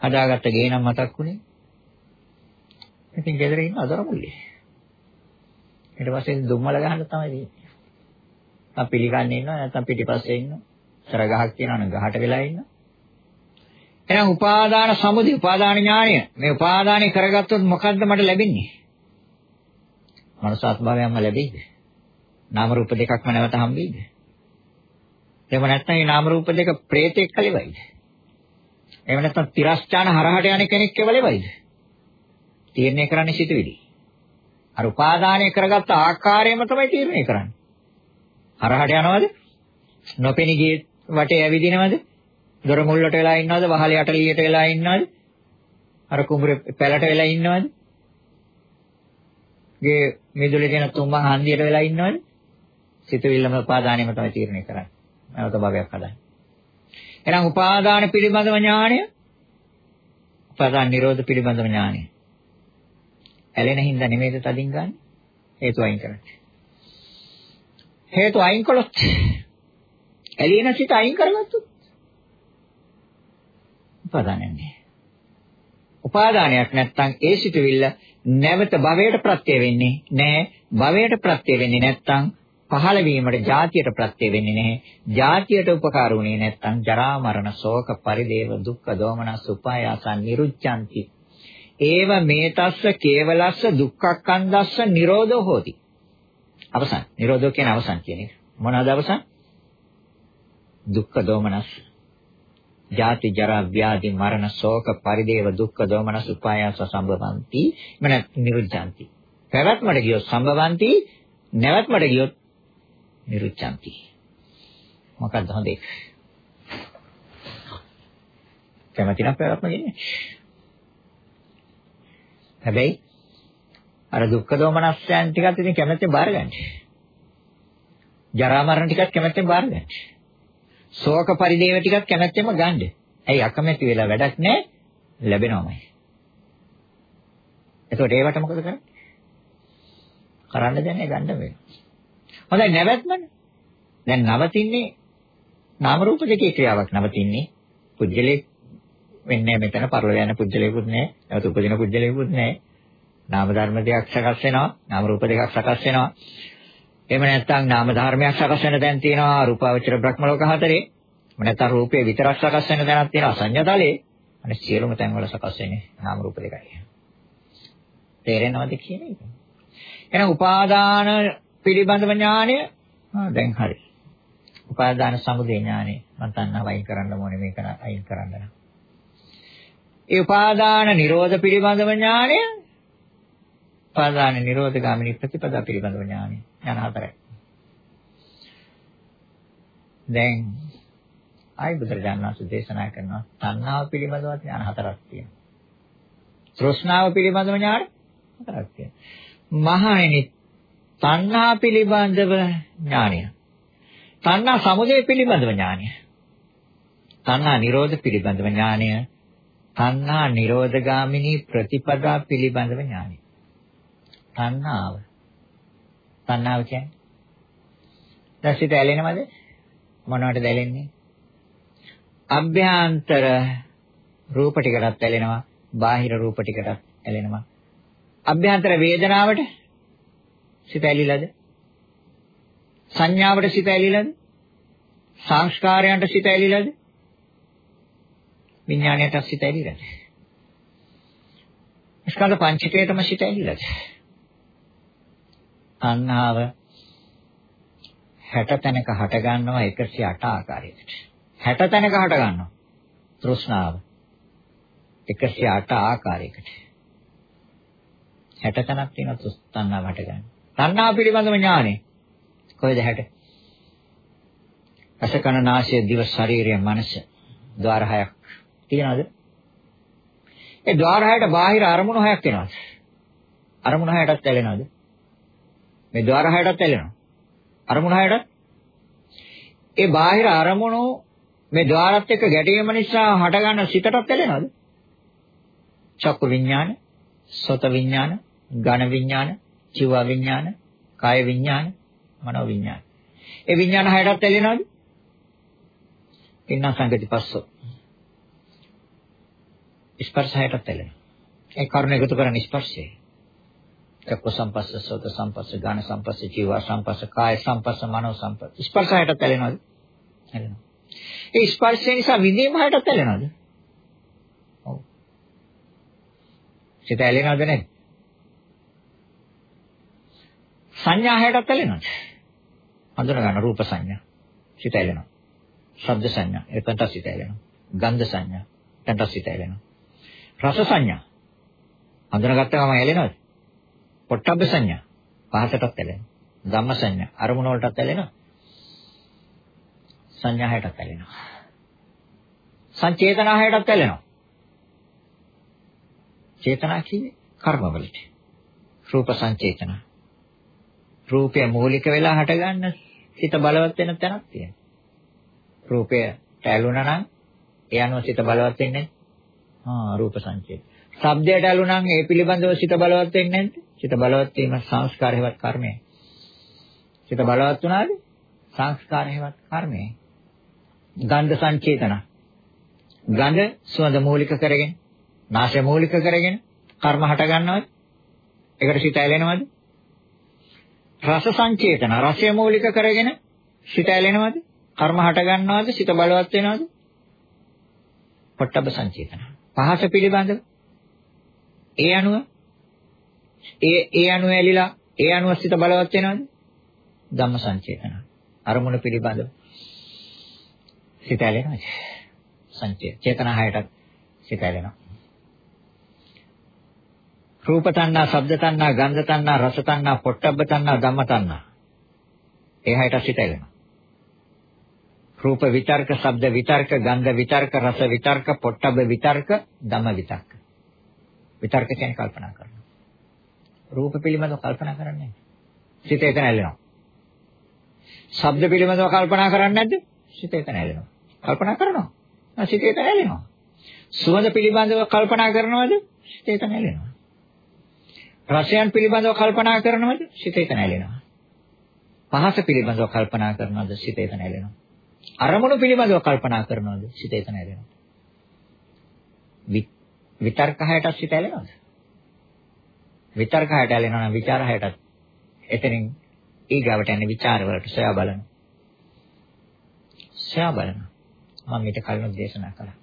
හදාගත්ත ගේ නම් මතක් වුණේ. ඉතින් ගෙදර ඉන්න අදර මුල්ලේ. ඊට පස්සේ දුම්මල ගහන්න තමයි තියෙන්නේ. අපි පිළිගන්නේ ඉන්නවා නැත්නම් පිටිපස්සේ ඉන්නවා. සර ගහක් තියෙනවා නම් ගහට වෙලා ඉන්නවා. එහෙනම් උපාදාන සමුදය උපාදාන ඥානය මේ උපාදානය කරගත්තොත් මොකද්ද මට ලැබෙන්නේ? මනසාත්භාවයක්ම ලැබෙයිද? නාම රූප දෙකක්ම නැවත හම්බෙයිද? එහෙම නැත්නම් මේ නාම රූප දෙක ප්‍රේතෙක් කලෙවයිද? එහෙම නැත්නම් තිරස්චාන හරහට යන කෙනෙක් කෙවලෙවයිද? තීරණය කරන්නේ සිටවිලි. අර උපාදානය කරගත්ත ආකාරයම තමයි තීරණය කරන්නේ. හරහට යනවද? නොපෙනී ගියේ වටේ ඇවිදිනවද? දොර මුල්ලට වෙලා ඉන්නවද? වහල යටලියට වෙලා ඉන්නවද? අර කුඹුරේ පැලට වෙලා ඉන්නවද? ගේ මිදුලේ තියෙන තුම්ම හන්දියට වෙලා ඉන්නවද? සිතවිල්ලම උපාදානයම තමයි තීරණය කරන්නේ. නැවත භවයක් හදන්නේ. එහෙනම් උපාදාන පිළිබඳව ඥාණය උපාදාන නිරෝධ පිළිබඳව ඥාණය ඇලෙන හින්දා නෙමෙයිද තදින් ගන්න? හේතු අයින් කරන්නේ. හේතු අයින් කළොත් ඇලෙන සිත අයින් කරගත්තොත් උපාදානයක් නෑ. උපාදානයක් නැත්නම් ඒ සිතුවිල්ල නැවත භවයට ප්‍රත්‍ය වෙන්නේ නෑ. භවයට ප්‍රත්‍ය වෙන්නේ නැත්නම් පහළ වීමට ජාතියට ප්‍රත්‍ය වෙන්නේ නැහැ. ජාතියට උපකාර වුණේ නැත්නම් ජරා මරණ ශෝක පරිදේව දුක්ඛ දෝමනස් උපායාසන් නිරුච්ඡanti. ඒව මේතස්ස කේවලස්ස දුක්ඛක්ඛන්දස්ස නිරෝධෝ හෝති. අවසන්. නිරෝධෝ කියන්නේ අවසන් කියන එක. මොනවාද අවසන්? දුක්ඛ දෝමනස් ජාති ජරා ව්‍යාධි මරණ ශෝක පරිදේව දුක්ඛ දෝමනස් උපායාස සම්බවಂತಿ මන නිරුද්ධಂತಿ පැවැත්මට ගියොත් සම්බවಂತಿ නැවැත්මට ගියොත් නිරුද්ධಂತಿ. මොකක්ද හොඳ එක? කැමති නම් පැවැත්ම ගෙන්නේ. හැබැයි අර දුක්ඛ දෝමනස්යන් ටිකත් ඉතින් කැමැත්තෙන් බාරගන්න. ජරා මරණ ටිකත් කැමැත්තෙන් බාරගන්න. ශෝක පරිදේව ටිකත් කැමැත්තෙන්ම ගන්න. ඇයි අකමැති වෙලා වැඩක් නැහැ ලැබෙනවමයි. එතකොට ඒවට මොකද කරන්නේ? කරන්න දෙන්නේ ගන්න වෙනවා. හොඳයි නැවැත්මනේ. දැන් නවතින්නේ නාම රූප දෙකේ ක්‍රියාවක් නවතින්නේ. පුජ්‍යලේ වෙන්නේ මෙතන පරල යන පුජ්‍යලයකුත් නැහැ. නැවත උපදින පුජ්‍යලයකුත් නැහැ. නාම ධර්ම දෙකක් සකස් වෙනවා. නාම රූප දෙකක් සකස් වෙනවා. එහෙම නැත්නම් නාම ධර්මයක් සකස් වෙන දැන් තියෙනවා රූපාවචර බ්‍රහ්ම ලෝක හතරේ. එහෙම නැත්නම් රූපේ විතරක් සකස් වෙන දැනක් තියෙනවා සංඥාතලේ. අනේ සියලුම තැන් වල සකස් වෙන්නේ නාම රූප දෙකයි. තේරෙනවද කියන එක? එහෙනම් උපාදාන පිළිබඳව ඥානය දැන් හරි. උපාදාන සමුදය ඥානය මම තණ්හාව අයින් කරන්න ඕනේ මේක අයින් කරන්න නම්. ඒ උපාදාන නිරෝධ පිළිබඳව ඥානය උපාදාන නිරෝධ ගාමිනී ප්‍රතිපදා පිළිබඳව ඥානය ඥාන හතරයි. දැන් ආයි බුදුරජාණන් වහන්සේ දේශනා කරනවා තණ්හාව පිළිබඳව ඥාන හතරක් තියෙනවා. තෘෂ්ණාව පිළිබඳව ඥාන හතරක් තියෙනවා. මහණෙනි තණ්හා පිළිබඳව ඥානය. තණ්හා සමුදය පිළිබඳව ඥානය. තණ්හා නිරෝධ පිළිබඳව ඥානය. තණ්හා නිරෝධගාමිනී ප්‍රතිපදා පිළිබඳව ඥානය. තණ්හාව. තණ්හාව කියන්නේ දැසිත ඇලෙනවද? මොනවටද ඇලෙන්නේ? අභ්‍යන්තර රූප ටිකටත් ඇලෙනවා, බාහිර රූප ටිකටත් ඇලෙනවා. අභ්‍යන්තර වේදනාවට සිත ඇලිලාද? සංඥාවට සිත ඇලිලාද? සංස්කාරයන්ට සිත ඇලිලාද? විඥාණයට සිත ඇලිලාද? ස්කන්ධ පංචකයටම සිත ඇලිලාද? තණ්හාව 60 තැනක හට ගන්නවා 108 ආකාරයකට. 60 තැනක හට ගන්නවා. තෘෂ්ණාව 108 ආකාරයකට. 60 තැනක් තියෙනවා තණ්හාව හට ගන්න. තණ්හා පිළිබඳව ඥානෙ කොහෙද හැට? අසකනාශය දිව ශරීරය මනස ద్వාර හයක් තියනද? ඒ ద్వාර හයට බාහිර අරමුණු හයක් වෙනවද? අරමුණු හයටත් ඇලෙනවද? මේ ద్వාර හයටත් ඇලෙනවා. අරමුණු හයටත් ඒ බාහිර අරමුණු මේ ద్వාරත් එක්ක ගැටීම නිසා හටගන්න සිතටත් ඇලෙනවද? චක්කු විඥාන, සොත විඥාන, ඝන විඥාන, චිව විඥාන, කාය විඥාන, මනෝ විඥාන. ඒ විඥාන හයටත් ඇලෙනවද? ඉන්න සංගති පස්සෝ. ස්පර්ශයටත් ඇලෙනවා. ඒ කරුණ එකතු කරන ස්පර්ශය. චක්ක සම්පස්ස, සෝත සම්පස්ස, ගාන සම්පස්ස, ජීව සම්පස්ස, කාය සම්පස්ස, මනෝ සම්පස්ස. ස්පර්ශයටත් ඇලෙනවද? ඇලෙනවා. ඒ ස්පර්ශය නිසා විඳීම හයටත් ඇලෙනවද? ඔව්. සිත ඇලෙනවද නැද්ද? සංඥා හයටත් ඇලෙනවද? හඳුන ගන්න රූප සංඥා. සිත ඇලෙනවා. ශබ්ද සංඥා එතනට සිත ඇලෙනවා. ගන්ධ සංඥා එතනට සිත ඇලෙනවා. රස සංඥා හඳුනාගත්ත ගමන් ඇලෙනවද? පොට්ටබ්බ සංඥා පහසටත් ඇලෙනවා. ධම්ම සංඥා අරමුණ වලටත් ඇලෙනවා. සංඥා හැටත් ඇලෙනවා. සංචේතනා හැටත් ඇලෙනවා. චේතනා කියන්නේ කර්මවලට. රූප සංචේතන. රූපය මූලික වෙලා හටගන්න හිත බලවත් වෙන තැනක් තියෙනවා. රූපය ඇලුනා නම් ඒ අනුව සිත බලවත් වෙන්නේ ආ රූප සංචේත. ශබ්දයට ඇලුනා නම් ඒ පිළිබඳව සිත බලවත් වෙන්නේ නැද්ද? සිත බලවත් වීම සංස්කාර හේවත් කර්මය. සිත බලවත් වුණාද? සංස්කාර හේවත් කර්මය. ගන්ධ සංචේතන. ගඳ සුවඳ මූලික කරගෙන, නාසය මූලික කරගෙන කර්ම හට ගන්නවද? ඒකට සිත ඇලෙනවද? රස සංචේතන රසය මූලික කරගෙන සිත ඇලෙනවද? කර්ම හට ගන්නවද? සිත බලවත් වෙනවද? පොට්ටබ සංචේතන. පහස පිළිබඳව ඒ අනුව ඒ ඒ අනුව ඇලිලා ඒ අනුව සිත බලවත් වෙනවද? ධම්ම සංචේතන. අරමුණ පිළිබඳව සිත ඇලෙනවද? සංචේ චේතනා හයටත් සිත ඇලෙනවා. රූප තණ්හා, ශබ්ද තණ්හා, ගන්ධ තණ්හා, රස තණ්හා, පොට්ටබ්බ තණ්හා, ධම්ම තණ්හා. ඒ හයට සිත ඇලෙනවා. රූප විතර්ක, ශබ්ද විතර්ක, ගන්ධ විතර්ක, රස විතර්ක, පොට්ටබ්බ විතර්ක, ධම්ම විතර්ක. විතර්ක කියන්නේ කල්පනා කරනවා. රූප පිළිබඳව කල්පනා කරන්නේ සිත එතන ඇලෙනවා. ශබ්ද පිළිබඳව කල්පනා කරන්නේ නැද්ද? සිත එතන ඇලෙනවා. කල්පනා කරනවා. සිත එතන ඇලෙනවා. සුවඳ පිළිබඳව කල්පනා කරනවද? සිත එතන ඇලෙනවා. රසයන් පිළිබඳව කල්පනා කරනවද? සිත එතන ඇලෙනවා. පහස පිළිබඳව කල්පනා කරනවද? සිත එතන ඇලෙනවා. අරමුණු පිළිබඳව කල්පනා කරනවද? සිත එතන ඇලෙනවා. විතර්ක හැටත් සිත ඇලෙනවද? විතර්ක හැට ඇලෙනවා නම් ਵਿਚාර හැටත් එතනින් ඊගාවට යන ਵਿਚාර වලට සොයා බලනවා. සොයා බලනවා. මම මේක කලින් දේශනා කළා.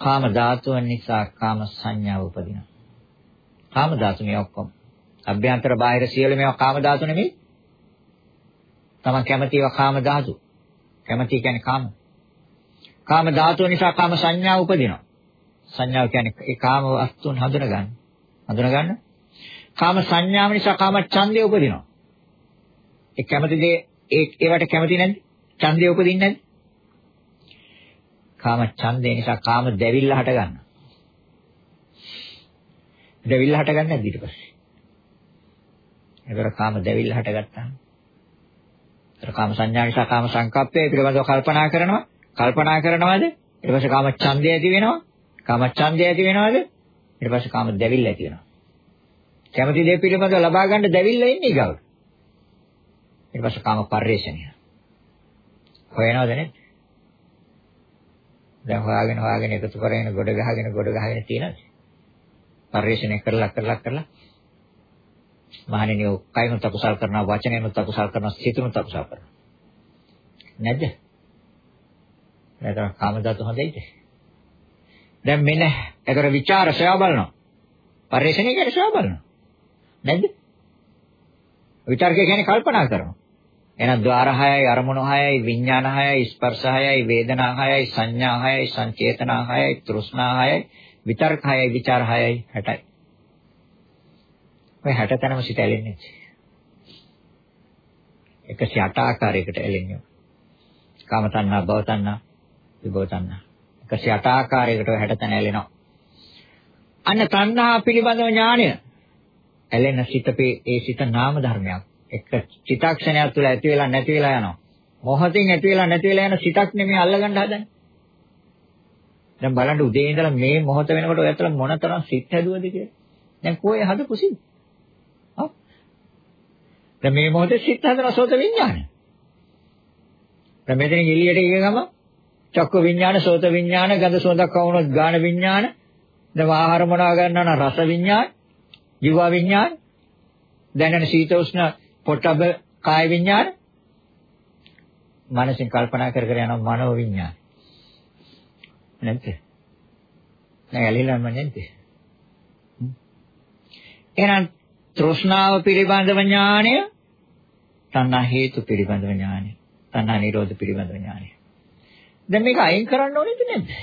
කාම ධාතුව නිසා කාම සංඥාව උපදිනවා. කාම ධාතු මේ ඔක්කොම. අභ්‍යන්තර බාහිර සියලු මේවා කාම ධාතු නෙමෙයි. තමන් කැමති ඒවා කාම ධාතු. කැමති කියන්නේ කාම. කාම ධාතුව නිසා කාම සංඥා උපදිනවා. සංඥාව කියන්නේ ඒ කාම වස්තුන් හඳුන ගන්න. හඳුන ගන්න. කාම සංඥාව නිසා කාම ඡන්දය උපදිනවා. ඒ කැමති දේ ඒ ඒවට කැමති නැද්ද? ඡන්දය උපදින්නේ නැද්ද? කාම ඡන්දය නිසා කාම දැවිල්ල හට ගන්නවා. දැවිල්ල හට ගන්න නැද්ද ඊට පස්සේ? ඒතර කාම දැවිල්ල හටගත්තා. ඒතර කාම සංඥා නිසා කාම සංකප්පය පිළිබඳව කල්පනා කරනවා. කල්පනා කරනවාද? ඊට පස්සේ කාම ඡන්දය ඇති වෙනවා. කාම ඡන්දය ඇති වෙනවද? ඊට පස්සේ කාම දැවිල්ල ඇති වෙනවා. කැමති දේ පිළිබඳව ලබා ගන්න දැවිල්ල ඉන්නේ ඊගවට. ඊට පස්සේ කාම පරිශ්‍රණය. හොයනවද නැද්ද? දැන් හොයාගෙන හොයාගෙන එකතු කරගෙන ගොඩ ගහගෙන ගොඩ ගහගෙන තියෙනවද? පරිශ්‍රණය කරලා කරලා කරලා මහණෙනි කයිනුත් අකුසල් කරනවා වචනයනුත් අකුසල් කරනවා සිතුනුත් අකුසල් කරනවා නැද්ද නැත්නම් කාම ධාතු හොඳයිද? දැන් මෙන්න ඒතර ਵਿਚාර සොයා බලනවා. පරිශ්‍රණය කියන්නේ සොයා බලනවා. නැද්ද? විතර්කය කියන්නේ කල්පනා කරනවා. එහෙනම් ద్వාර 6යි අරමුණු 6යි විඥාන 6යි ස්පර්ශ 6යි වේදනා 6යි සංඥා 6යි සංචේතනා 6යි තෘෂ්ණා 6යි විතර්ක 6යි විචාර 6යි 60යි. ඔය 60 තැනම සිට ඇලෙන්නේ. 108 ආකාරයකට ඇලෙන්නේ. කාම තණ්හා, භව තණ්හා, විභව තණ්හා. 108 ආකාරයකට ඔය 60 තැන ඇලෙනවා. අන්න තණ්හා පිළිබඳව ඥානය ඇලෙන සිතේ ඒ සිත නාම ධර්මයක්. එක චිත්තක්ෂණයක් තුළ ඇති වෙලා නැති වෙලා යනවා. මොහොතින් ඇති වෙලා නැති වෙලා යන සිතක් නෙමෙයි අල්ලගන්න හදන්නේ. දැන් බලන්න උදේ ඉඳලා මේ මොහොත වෙනකොට ඔය ඇතුළ මොනතරම් සිත් හැදුවද කියලා. දැන් කොහේ හදපු සිත්? හා? දැන් මේ මොහොතේ සිත් හදන සෝත විඥානය. දැන් මෙතනින් එළියට ගිය ගම චක්ක විඥාන, සෝත විඥාන, ගඳ සුවඳක් වුණොත් ගාන විඥාන, දැන් ආහාර මොනවා ගන්නවා නම් රස විඥාන, ජීව විඥාන, දැනෙන සීත උෂ්ණ පොට්ටබ කාය විඥාන, මනසින් කල්පනා කර කර යන මනෝ විඥාන. නැද්ද? නෑ ඇලිලාම නැද්ද? එහෙනම් තෘෂ්ණාව පිළිබඳව ඥානය, තණ්හා හේතු පිළිබඳව ඥානය, තණ්හා නිරෝධ පිළිබඳව ඥානය. දැන් මේක අයින් කරන්න ඕනේද නැද්ද?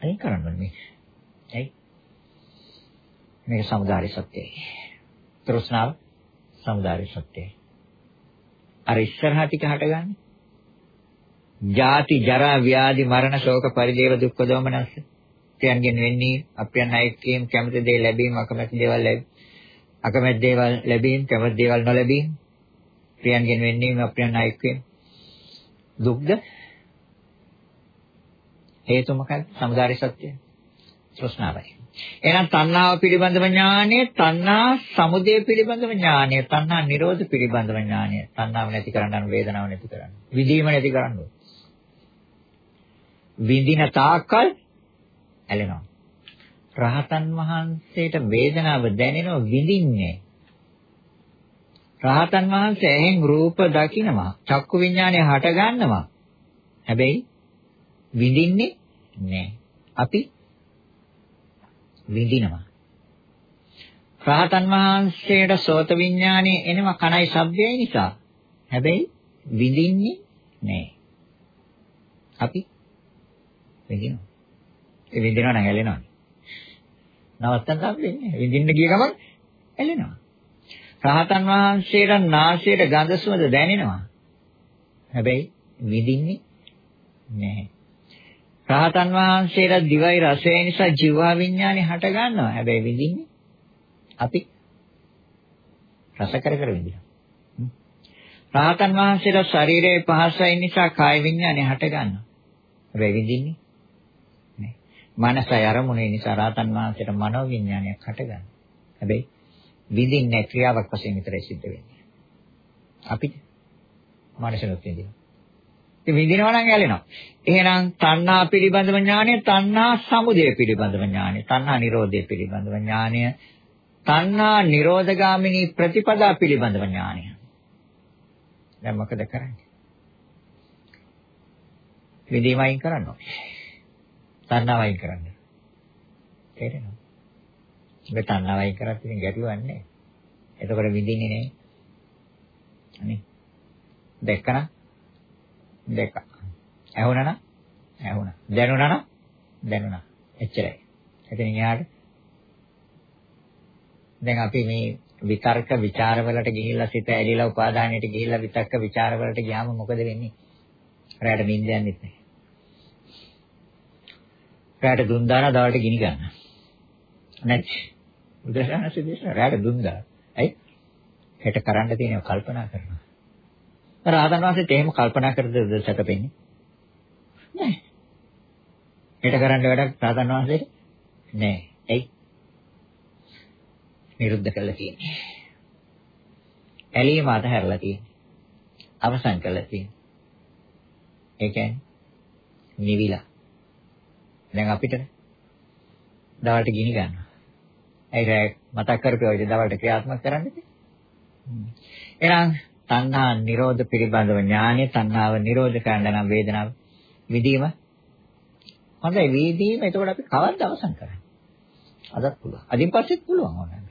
අයින් කරන්න ඕනේ. ඇයි? මේක සමුදාය සත්‍යයි. තෘෂ්ණාව සමුදාය සත්‍යයි. අර ඉස්සරහා ටික හටගන්නේ. ජාති ජරා ව්‍යාධි මරණ ශෝක පරිදේව දුක්ඛ දෝමනස්ස. ප්‍රියන්ගෙන් වෙන්නේ අප්‍රියන් අයෙක්කේම කැමති දේ ලැබීම අකමැති දේවල් ලැබීම. අකමැති දේවල් ලැබීම කැමති දේවල් නොලැබීම. ප්‍රියන්ගෙන් වෙන්නේ අප්‍රියන් අයෙක්කේම දුක්ද හේතු මොකක්ද? සමුදාය සත්‍යය. තෘෂ්ණාවයි. එහෙනම් තණ්හාව පිළිබඳව ඥානය, තණ්හා සමුදය පිළිබඳව ඥානය, තණ්හා නිරෝධ පිළිබඳව ඥානය. තණ්හාව නැති කරන්න වේදනාව නැති කරන්න. විදීම නැති කරන්න විඳින තාක්කල් ඇලෙනවා. රහතන් වහන්සේට වේදනාව දැනෙනව විඳින්නේ. රහතන් වහන්සේ ඇහෙන් රූප දකිනවා. චක්කු විඥානය හට ගන්නවා. හැබැයි විඳින්නේ නැහැ. අපි විඳිනවා. රහතන් වහන්සේට සෝත විඥානේ එනවා කණයි ශබ්දයයි නිසා. හැබැයි විඳින්නේ නැහැ. අපි විඳිනවා. ඒ විඳිනවා නම් ඇලෙනවා. නවත්තන්න හම්බෙන්නේ. විඳින්න ගිය ගමන් ඇලෙනවා. රහතන් වහන්සේට නාසයට ගඳ සුවඳ දැනෙනවා. හැබැයි විඳින්නේ නැහැ. රහතන් වහන්සේලා දිවයි රසය නිසා ජීවා විඥානේ හට ගන්නවා. හැබැයි විඳින්නේ අපි රස කර කර විඳිනවා. රහතන් වහන්සේලා ශරීරයේ පහසයි නිසා කාය විඥානේ හට ගන්නවා. හැබැයි විඳින්නේ නෑ. මනසයි අරමුණේ නිසා රහතන් වහන්සේට මනෝ විඥානයක් හට ගන්නවා. හැබැයි විඳින්නේ ක්‍රියාවක් වශයෙන් විතරයි සිද්ධ වෙන්නේ. අපිට මනසනොත් විඳිනවා. ඉතින් විඳිනවා නම් ඇලෙනවා. එහෙනම් තණ්හා පිළිබඳව ඥානය, තණ්හා සමුදය පිළිබඳව ඥානය, තණ්හා නිරෝධය පිළිබඳව ඥානය, තණ්හා නිරෝධගාමිනී ප්‍රතිපදා පිළිබඳව ඥානය. දැන් මොකද කරන්නේ? විදීමයින් කරන්න ඕනේ. තණ්හාවයින් කරන්න. තේරෙනවද? මේ තණ්හාවයින් කරත් ඉතින් ගැටලුවක් නැහැ. එතකොට විඳින්නේ නැහැ. අනේ. දැක්කනා? දැක්කා. ඇහුණා නම් ඇහුණා. දැනුණා නම් දැනුණා. එච්චරයි. එතනින් එහාට දැන් අපි මේ විතර්ක ਵਿਚාරවලට ගිහිල්ලා සිත ඇලිලා උපාදානයට ගිහිල්ලා විතක්ක ਵਿਚාරවලට ගියාම මොකද වෙන්නේ? රැයට බින්ද යන්නේ නැහැ. රැයට දුන් දාන දවල්ට ගිනි ගන්න. නැත්නම් බුදුරජාණන් ශ්‍රී දේශනා රැයට දුන් දාන. ඇයි? හෙට කරන්න තියෙනව කල්පනා කරනවා. රාතන් වහන්සේට එහෙම කල්පනා කරද සැකපෙන්නේ? නෑ. හෙට කරන්න වැඩක් රාතන් වහන්සේට නෑ. එයි. නිරුද්ධ කළා තියෙන්නේ. ඇලීම අතහැරලා තියෙන්නේ. අවසන් කළා තියෙන්නේ. ඒ කියන්නේ නිවිලා. දැන් අපිට දවල්ට ගිනි ගන්නවා. ඒ රෑ මතක් කරපුවා ඉතින් දවල්ට ක්‍රියාත්මක කරන්නද? එහෙනම් තණ්හා නිරෝධ පිළිබඳව ඥානෙ තණ්හාව නිරෝධ කරන්න නම් වේදනාව විදීම හොඳයි. විදීම එතකොට අපි කවද්ද අවසන් කරන්නේ? අදත් පුළුවන්. අදින් පස්සෙත් පුළුවන් ඕනෑ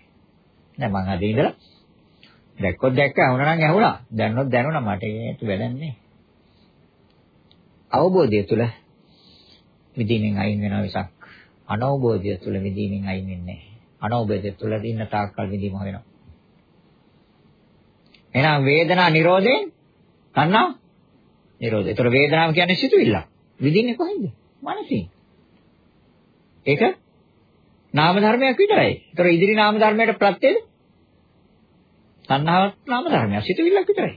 නෑ මං අද ඉඳලා දැක්කොත් දැක්ක වුණා නම් ඇහුණා. දැන්නොත් දැනුණා මට ඒක වැඩන්නේ අවබෝධය තුළ විදීමෙන් අයින් වෙනවා විසක්. අනවබෝධය තුළ විදීමෙන් අයින් වෙන්නේ අනවබෝධය තුළ ඉන්න තාක්කල් විදීම වෙනවා එහෙනම් වේදනා නිරෝධයෙන් තණ්හා නිරෝධය. ඒතර වේදනාව කියන්නේ සිතුවිල්ල. විඳින්නේ කොහෙන්ද? මනසින්. ඒක නාම ධර්මයක් විතරයි. ඒතර ඉදිරි නාම ධර්මයට ප්‍රත්‍යයද? තණ්හාවක් නාම ධර්මයක්. සිතුවිල්ලක් විතරයි.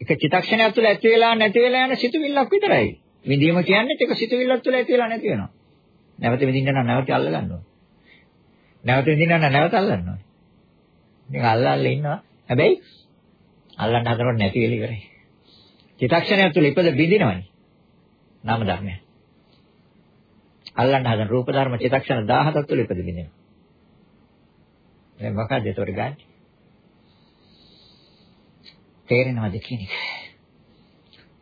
එක චිත්තක්ෂණයක් තුළ ඇති වෙලා නැති වෙලා යන සිතුවිල්ලක් විතරයි. විඳීම කියන්නේ ඒක සිතුවිල්ලක් තුළ ඇති වෙලා නැති වෙනවා. නැවත විඳින්න නම් නැවත අල්ල ගන්න ඕනේ. නැවත විඳින්න නම් නැවත අල්ල ගන්න ඕනේ. ඉතින් අල්ල අල්ල ඉන්නවා. හැබැයි අල්ලන්න හදනකොට නැති වෙලා ඉවරයි. චිත්තක්ෂණය තුළ ඉපද බිඳිනවනේ. නාම ධර්මය. අල්ලන්න හදන රූප ධර්ම චිත්තක්ෂණ 17ක් තුළ ඉපද බිඳිනවා. දැන් මොකක්ද ඒතකොට ගන්න? තේරෙනවද කියන එක?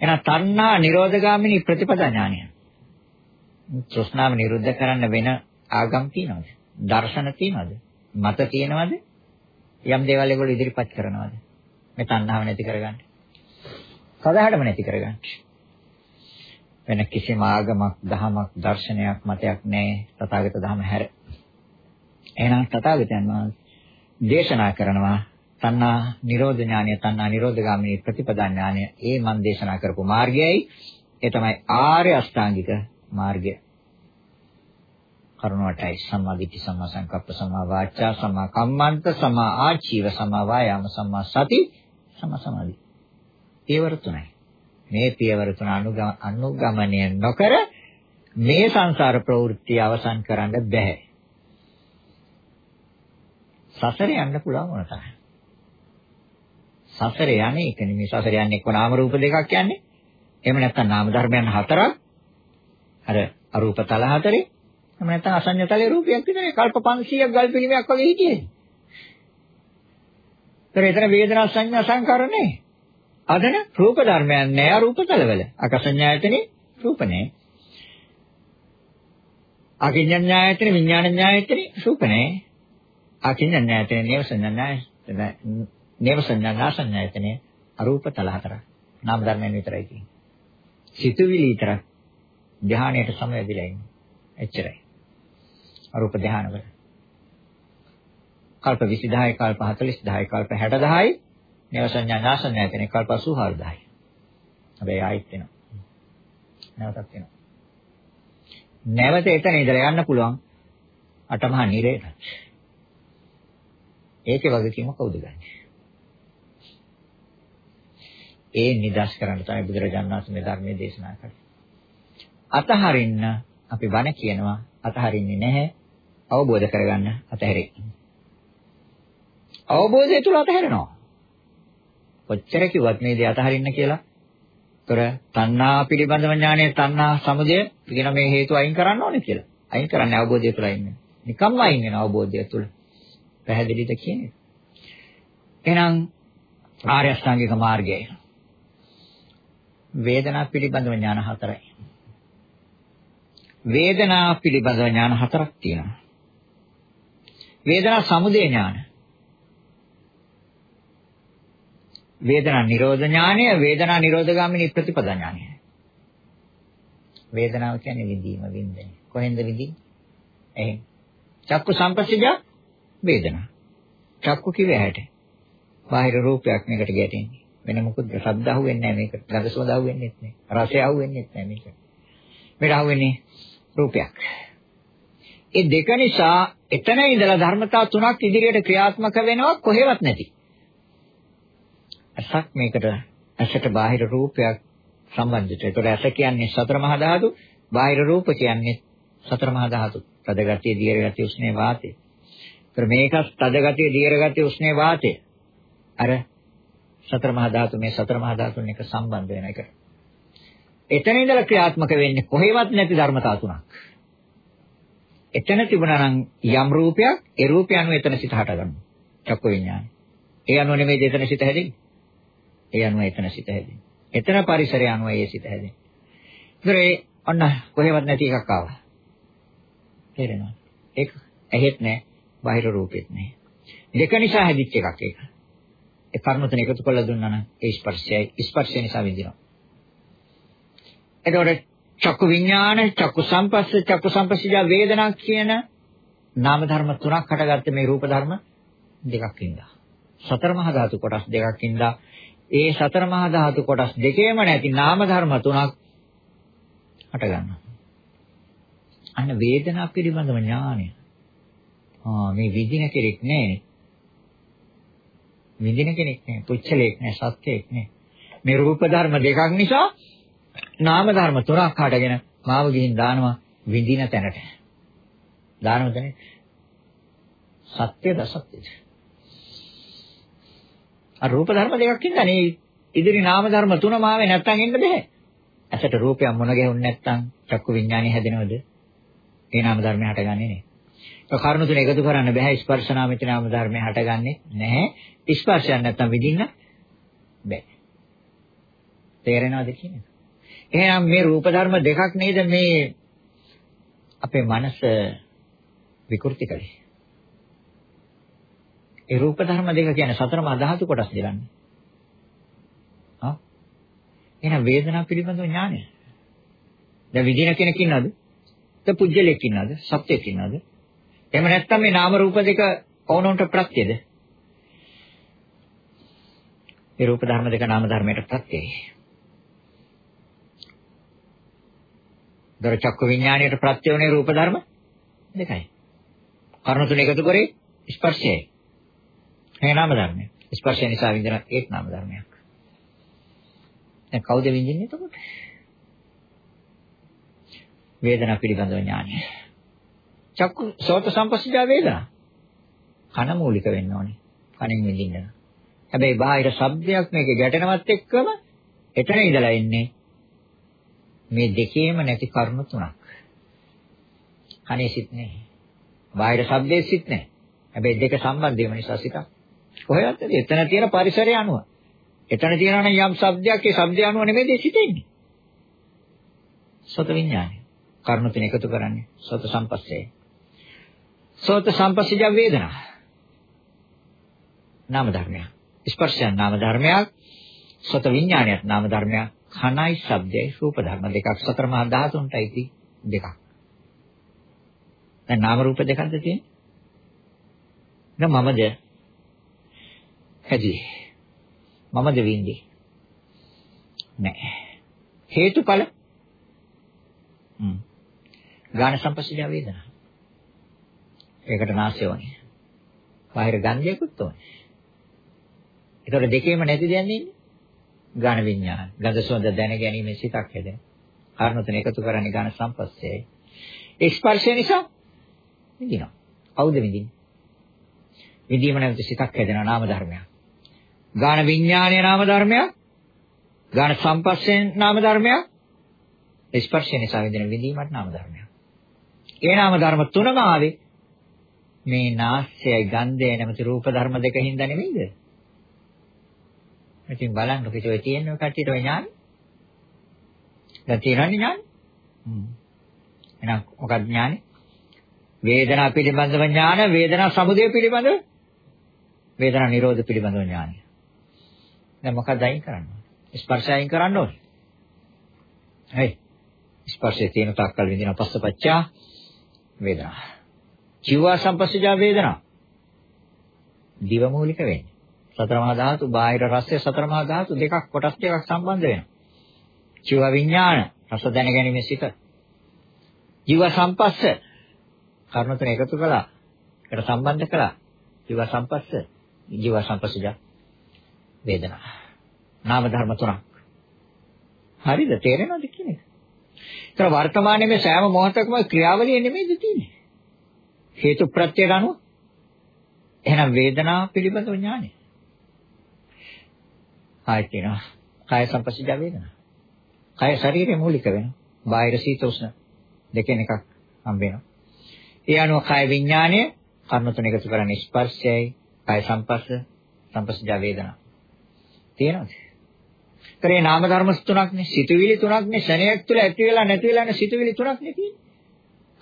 එහෙනම් තණ්හා නිරෝධගාමිනී ප්‍රතිපදා ඥානය. තෘෂ්ණාව නිරුද්ධ කරන්න වෙන ආගම් තියනවද? දර්ශන තියනවද? මත තියනවද? යම් දේවල් ඒගොල්ලෝ ඉදිරිපත් කරනවාද? මේ තණ්හාව නැති කරගන්න. සදාහටම නැති කරගන්න. වෙන කිසිම ආගමක්, දහමක්, දර්ශනයක්, මතයක් නැහැ තථාගත ධර්ම හැර. එහෙනම් තථාගතයන් වහන්සේ දේශනා කරනවා තණ්හා නිරෝධ ඥානය, තණ්හා නිරෝධ ගාමිනී ප්‍රතිපදා ඥානය. ඒ මන් දේශනා කරපු මාර්ගයයි ඒ තමයි ආර්ය අෂ්ටාංගික මාර්ගය. කරුණාටයි සම්මා දිට්ඨි සම්මා සංකප්ප සම්මා වාචා සම්මා කම්මන්ත සම්මා ආජීව සම්මා වායාම සම්මා සති සම්මා සමාධි. පියවර තුනයි. මේ පියවර තුන අනුගමනය නොකර මේ සංසාර ප්‍රවෘත්ති අවසන් කරන්න බෑ. සසර යන්න පුළුවන් මොන තරම්. සසර යන්නේ එක නෙමෙයි සසර යන්නේ එක්ක නාම රූප දෙකක් යන්නේ. එහෙම නැත්නම් නාම ධර්මයන් හතරක්. අර අරූප තල හතරේ එහෙම නැත්නම් අසඤ්ඤතලේ රූපයක් විතරයි කල්ප 500ක් ගල් පිළිමයක් වගේ හිටියේ. ඒතර එතන වේදනා සංඥා සංකාර නැහැ. අදන රූප ධර්මයන් නෑ රූපතලවල. අකසඤ්ඤායතනේ රූප නෑ. අකිඤ්ඤඤ්ඤායතනේ විඥානඤ්ඤායතනේ රූප නෑ. අකිඤ්ඤඤ්ඤායතනේ නේව සංඥාය නේව සංඥාසඤ්ඤායතනේ අරූපතල හතරක්. නාම ධර්මයන් විතරයි තියෙන්නේ. සිතුවිලි විතරක් ධානයට සමවැදිලා ඉන්නේ. එච්චරයි. අරූප ධානවල. කල්ප 20000යි කල්ප 40000යි කල්ප 60000යි නේව සංඥා නාසඤ්ඤා කියන කල්ප 84000යි. හැබැයි ආයෙත් වෙනවා. නැවතත් වෙනවා. නැවත එතන ඉඳලා යන්න පුළුවන් අටමහා නිරේට. ඒකේ වගකීම කවුද ගන්නේ? ඒ නිදාස් කරන්න තමයි බුදුරජාණන් වහන්සේ මේ ධර්මයේ දේශනා කරන්නේ. අතහරින්න අපි බණ කියනවා අතහරින්නේ නැහැ. අවබෝධ කරගන්න අතහැරේ. අවබෝධය තුල අතහැරෙනවා. කොච්චර කිව්වත් මේ දේ අතහරින්න කියලා. ତොර තණ්හා පිළිබඳව ඥානය තණ්හා සමුදය කියන මේ හේතු අයින් කරන්න ඕනේ කියලා. අයින් කරන්නේ අවබෝධය තුල ඉන්නේ. නිකම්ම අයින් වෙන අවබෝධය තුල. පැහැදිලිද කියන්නේ? එහෙනම් ආර්ය අෂ්ටාංගික මාර්ගය. වේදනා පිළිබඳව ඥාන හතරයි. වේදනා පිළිබඳව ඥාන හතරක් තියෙනවා. වේදනා සමුදය ඥාන. වේදනා නිරෝධ ඥානය, වේදනා නිරෝධගාමිනී ප්‍රතිපදා ඥානය. වේදනාව කියන්නේ විඳීම, විඳින. කොහෙන්ද විඳින්නේ? එහෙන්. චක්කු සංපස්සජ වේදනා. චක්කු කිව්වේ ඇහැට. බාහිර රූපයක් මේකට ගැටෙන්නේ. වෙන මොකුත් ශබ්ද අහුවෙන්නේ නැහැ මේකට. ගඳ සුවඳ අහුවෙන්නේ නැහැ. රසය අහුවෙන්නේ නැහැ මේකට. මේකට අහුවෙන්නේ රූපයක්. ඒ දෙක නිසා එතන ඉඳලා ධර්මතා තුනක් ඉදිරියට ක්‍රියාත්මක වෙනවා කොහෙවත් නැති. අසක් මේකට ඇසට බාහිර රූපයක් සම්බන්ධිත. ඒතකොට ඇස කියන්නේ සතර මහා ධාතු, බාහිර රූප කියන්නේ සතර මහා ධාතු. තද ගතිය, දීර්ඝ ගතිය, උෂ්ණේ වාතය. ඒතර මේක තද ගතිය, දීර්ඝ ගතිය, උෂ්ණේ වාතය. අර සතර මහා ධාතු මේ සතර මහා ධාතුන් එක සම්බන්ධ වෙන එකට. එතන ඉඳලා ක්‍රියාත්මක වෙන්නේ කොහෙවත් නැති ධර්මතා තුනක්. එතන තිබුණා නම් යම් රූපයක් ඒ රූපය අනුව එතන සිත හට ගන්නවා. චක්ක විඥානය. ඒ අනුව නෙමෙයි එතන සිත හැදෙන්නේ. ඒ අනුව එතන සිත හැදෙන්නේ. එතන පරිසරය අනුව ඒ සිත හැදෙන්නේ. ඒතර ඒ ඔන්න කොහෙවත් නැති එකක් ආවා. තේරෙනවද? ඒක ඇහෙත් නැහැ, බාහිර රූපෙත් නැහැ. දෙක නිසා හැදිච්ච එකක් ඒක. ඒ කර්ම තුන එකතු කරලා දුන්නා නම් ඒ ස්පර්ශයයි ස්පර්ශය නිසා විඳිනවා. එතකොට චක්කු විඥාන, චක්කු සංපස්ස, චක්කු සංපස්සජ වේදනා කියන නාම ධර්ම තුනක් හටගත්තේ මේ රූප ධර්ම දෙකක් ඉඳලා. සතර මහා ධාතු කොටස් දෙකක් ඉඳලා ඒ සතර මහා ධාතු කොටස් දෙකේම නැති නාම ධර්ම තුනක් හට ගන්නවා. අන්න වේදනා පිළිබඳව ඥානය. ආ මේ විදින කෙනෙක් නෑ. විදින කෙනෙක් නෑ. පුච්චලෙක් නෑ. සත්‍යයක් නෑ. මේ රූප ධර්ම දෙකක් නිසා නාම ධර්ම තුනක් හටගෙන මාව ගිහින් දානවා විඳින තැනට. දානව තැනේ සත්‍යද අසත්‍යද? අර රූප ධර්ම දෙකක් ඉන්නනේ ඉදිරි නාම ධර්ම තුනම ආවේ නැත්තම් එන්න බෑ. ඇසට රූපයක් මොන ගැහුන්නේ නැත්තම් චක්කු විඥානය හැදෙනවද? ඒ නාම ධර්මය හටගන්නේ නෑ. ඒ කරුණු තුන එකතු කරන්න බෑ ස්පර්ශ නාමිත නාම ධර්මය හටගන්නේ නැහැ. ස්පර්ශයක් නැත්තම් විඳින්න බෑ. තේරෙනවද කියන්නේ? එහෙනම් මේ රූප ධර්ම දෙකක් නේද මේ අපේ මනස විකෘති කළේ. ඒ රූප ධර්ම දෙක කියන්නේ සතර මහා ධාතු කොටස් දෙලන්නේ. ආ එහෙනම් වේදනාව පිළිබඳව ඥානය. දැන් විදින කෙනෙක් ඉන්නවද? ත පුජ්‍යලෙක් ඉන්නවද? සත්‍යයක් ඉන්නවද? එහෙම නැත්නම් මේ නාම රූප දෙක ඕනොන්ට ප්‍රත්‍යද? ඒ රූප ධර්ම දෙක නාම ධර්මයට ප්‍රත්‍යයයි. දර චක්ක විඥාණයට ප්‍රත්‍ය වුණේ රූප ධර්ම දෙකයි. කර්ණ තුන එකතු කරේ ස්පර්ශයයි. මේ නාම ධර්මය. ස්පර්ශය නිසා විඳින ඒත් නාම ධර්මයක්. දැන් කවුද විඳින්නේ එතකොට? වේදනා පිළිබඳව ඥානය. චක්කු සෝත සම්පස්සජා වේදනා. කන මූලික වෙන්න ඕනේ. කනෙන් විඳින්න. හැබැයි බාහිර ශබ්දයක් මේකේ ගැටෙනවත් එක්කම එතන ඉඳලා ඉන්නේ මේ දෙකේම නැති කරුණු තුනක්. කනේ සිත් නැහැ. බාහිර ශබ්දයේ සිත් නැහැ. හැබැයි දෙක සම්බන්ධ වෙන නිසා සිතක්. කොහෙවත් එතන තියෙන පරිසරය අනුව. එතන තියෙනවා නම් යම් ශබ්දයක් ඒ ශබ්දය අනුව නෙමෙයි සිතෙන්නේ. සෝත විඥානය. කරුණු තුන එකතු කරන්නේ සෝත සම්පස්සේ. සෝත සම්පස්සජ වේදනා. නාම ධර්මයක්. ස්පර්ශයන් නාම ධර්මයක්. සෝත විඥානයත් නාම ධර්මයක්. කනයි ශබ්දයයි රූප ධර්ම දෙකක් සතර මහා ධාතුන්ටයි දෙකක්. දැන් නාම රූප දෙකක්ද තියෙන්නේ? දැන් මමද හැදී. මමද වින්දේ? නෑ. හේතුඵල හ්ම්. ගාන සම්පස්සජ වේදනා. ඒකට නාසය ඕනේ. බාහිර ගන්ධයකුත් ඕනේ. ඒතකොට දෙකේම නැති දෙයක් නෙන්නේ. ගාන විඥාන. ගඳ සුවඳ දැන ගැනීම සිතක් හැදෙන. කාරණා තුන එකතු කරන්නේ ගාන සම්පස්සයයි. ඒ ස්පර්ශය නිසා විඳිනවා. කවුද විඳින්නේ? විඳීම නැවත සිතක් හැදෙනා නාම ධර්මයක්. ගාන විඥානය නාම ධර්මයක්. ගාන සම්පස්යෙන් නාම ධර්මයක්. ස්පර්ශය නිසා විඳින විඳීමත් නාම ධර්මයක්. ඒ නාම ධර්ම තුනම ආවේ මේ නාස්යයි ගන්ධයයි නැමැති රූප ධර්ම දෙක හින්දා නෙමෙයිද? ඉතින් බලන්න පිටේ තියෙන කට්ටියට ඔය ඥාන. දැන් තියෙනවනේ ඥාන. හ්ම්. එහෙනම් මොකක්ද ඥානේ? වේදනා පිළිබඳව ඥාන, වේදනා සමුදය පිළිබඳව වේදනා නිරෝධ පිළිබඳව ඥානය. දැන් මොකක්ද අයින් කරන්න ඕනේ? ස්පර්ශය අයින් කරන්න ඕනේ. හරි. ස්පර්ශයේ තියෙන තාක්කල් විඳින පස්සපච්චා වේදනා. ජීවා සම්පස්සජා වේදනා. දිව මූලික වෙන්නේ. සතර මහා ධාතු, බාහිර රසය සතර මහා ධාතු දෙකක් කොටස් දෙකක් සම්බන්ධ වෙනවා. ජීව විඥාන, රස දැනගැනීමේ සිත. ජීව සම්පස්ස කර්ණ තුන එකතු කළා. ඒකට සම්බන්ධ කළා. ජීව සම්පස්ස, ජීව සම්පස්සජ වේදනා. නාම ධර්ම තුනක්. හරිද? තේරෙනවද කියන්නේ? ඒතර වර්තමානයේ මේ සෑම මොහොතකම ක්‍රියාවලිය නෙමෙයිද තියෙන්නේ? හේතු ප්‍රත්‍යයට අනුව. එහෙනම් වේදනාව පිළිබඳව ඥානය. ආයෙත් කියනවා. කාය සම්පස්සජ වේදනා. කාය ශරීරය මූලික වෙනවා. බාහිර සීත උෂ්ණ දෙකෙන් එකක් හම්බ වෙනවා. ඒ අනුව කාය විඥානය කර්ණ තුන එකතු කරන්නේ ස්පර්ශයයි කාය සංපස්ස සංපස්සජ වේදනා. තියෙනවද? කරේ නාම ධර්ම තුනක්නේ. සිතුවිලි තුනක්නේ. ශරණයක් තුල ඇති වෙලා නැති වෙලා යන සිතුවිලි තුනක්නේ තියෙන්නේ.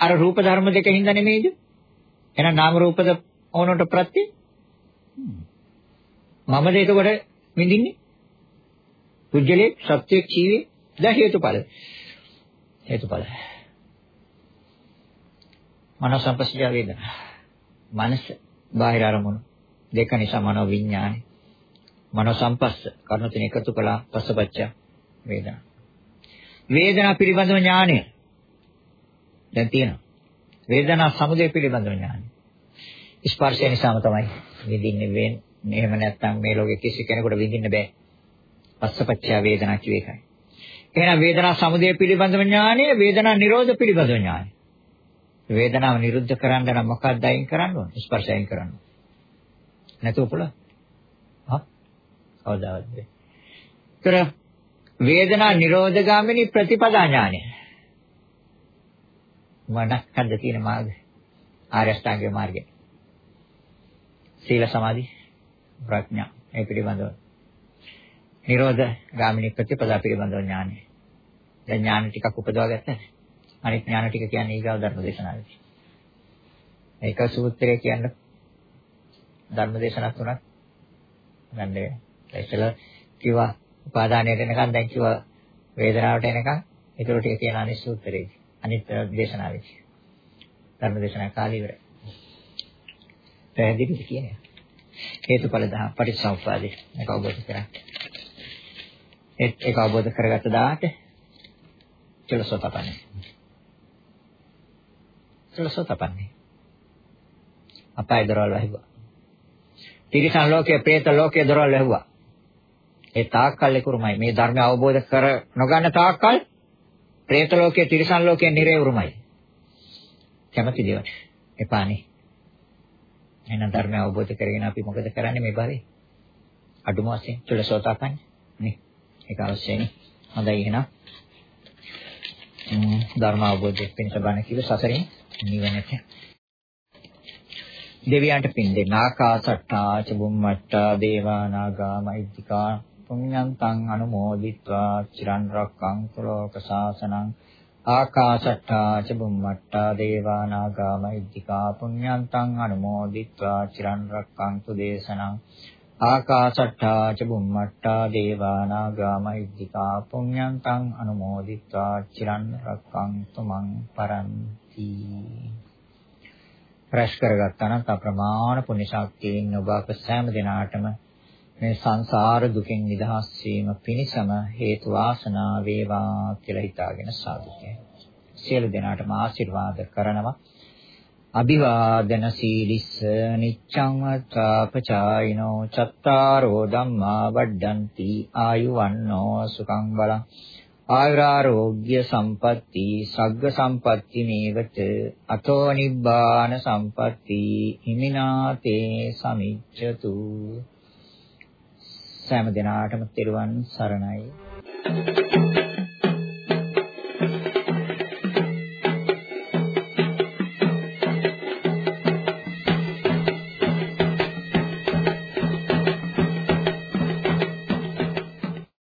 අර රූප ධර්ම දෙක හින්දා නෙමෙයිද? එහෙනම් නාම රූපද ඕනොට ප්‍රත්‍ය මමද එතකොට විඳින්නේ පුජ්‍යලේ සත්‍ය ජීවේ ද හේතුඵල. හේතුඵල. මනස සම්පස්සිය වේදනා මනස බාහිර අරමුණු. දෙක නිසා මනෝ විඥානේ මනෝ සම්පස්ස කර්ණ තුන එකතු කළා පස්සපච්ච වේදනා. වේදනා පිළිබඳව ඥානය. දැන් තියෙනවා. වේදනා සමුදය පිළිබඳව ඥානය. ස්පර්ශය නිසාම තමයි විඳින්නේ. වෙන්නේ එහෙම නැත්නම් මේ ලෝකේ කිසි කෙනෙකුට විඳින්න බෑ. පස්සපච්චය වේදනා කිය එකයි එහෙනම් වේදනා සමුදය පිළිබඳව ඥානය වේදනා නිරෝධ පිළිබඳව ඥානය වේදනාව නිරුද්ධ කරන්න නම් මොකක්ද අයින් කරන්න ඕන ස්පර්ශය අයින් කරන්න නැතුව පුළුවන් කවදාවත් බැහැ. ඒතර වේදනා නිරෝධගාමිනී ප්‍රතිපදා ඥානය. මොනක්ද තියෙන මාර්ගය? ආර්ය අෂ්ටාංගික මාර්ගය. සීල සමාධි ප්‍රඥා මේ පිළිබඳව. නිරෝධ ගාමිනී ප්‍රතිපදා පිළිබඳව ඥානය. දැන් ඥාන ටිකක් උපදවා ගත්තා. අනිත් ඥාන ටික කියන්නේ ඊගාව ධර්ම දේශනාවේදී. මේක සූත්‍රය කියන්නේ ධර්ම දේශනා තුනක් ගන්න වෙනවා. ඉතල කිව්වා උපාදානයට එනකන් දැන් කිව්වා වේදනාවට එනකන් ඒතර ටික කියන අනිත් සූත්‍රයේදී අනිත් දේශනාවේදී ධර්ම දේශනා කාලේ ඉවරයි. පැහැදිලිද කියන්නේ? හේතුඵල දහම් පටිච්චසමුප්පාදේ මේක අවබෝධ ඒත් ඒක අවබෝධ කරගත්ත දාට චලසෝතපන්නේ චලසෝතපන්නේ අපාය දරවල් වැහුවා. තිරිසන් ලෝකයේ പ്രേත ලෝකයේ දරවල් වැහුවා. ඒ තාක්කල් ලකුරුමයි මේ ධර්ම අවබෝධ කර නොගන්න තාක්කල් പ്രേත ලෝකයේ තිරිසන් ලෝකයේ නිරේවුරුමයි. කැමති දේවල්. එපානේ. එහෙනම් ධර්ම අවබෝධ කරගෙන අපි මොකද කරන්නේ මේ බාරේ? අඩුම වශයෙන් චුලසෝතාපන්න. ඒක අවශ්‍යයි. හොඳයි එහෙනම්. ධර්ම අවබෝධයෙන් පිණිස බණ කිව්ව සසරෙන් නිවනට. දෙවියන්ට පින් දෙන්න ආකාසට්ටා චබුම්මට්ටා දේවා නාග මෛත්‍තිකා පුඤ්ඤන්තං අනුමෝදිත්වා චිරන් රක්ඛන්තු ලෝක සාසනං ආකාශට්ටා චබුම්මට්ටා දේවා නාග මෛත්‍තිකා පුඤ්ඤන්තං අනුමෝදිත්වා චිරන් රක්ඛන්තු දේශනං ආකාශට්ටා ච බුම්මට්ටා දේවා නාග මහිද්దికා පුඤ්ඤන්තං අනුමෝදිත්වා චිරන් රක්ඛන්තු මං පරන්ති ප්‍රශ් කරගත්තා නම් අප්‍රමාණ පුණ්‍ය ශක්තියින් ඔබ අප සෑම දිනාටම මේ සංසාර දුකෙන් නිදහස් වීම පිණිසම හේතු වාසනා වේවා කියලා හිතාගෙන සාදුකේ. සියලු දෙනාටම ආශිර්වාද කරනවා. අභිවාදන සීලිස්ස නිච්ඡං වත්තාපචායිනෝ චත්තාරෝ ධම්මා වඩ්ඩಂತಿ ආයුවන්නෝ සුඛං බලං ආයුරාෝග්‍ය සම්පatti සග්ග සම්පatti මේවත අතෝ නිබ්බාන සම්පatti හිමිනාතේ සමිච්ඡතු සෑම දිනාටම තෙරුවන් සරණයි. Thank you.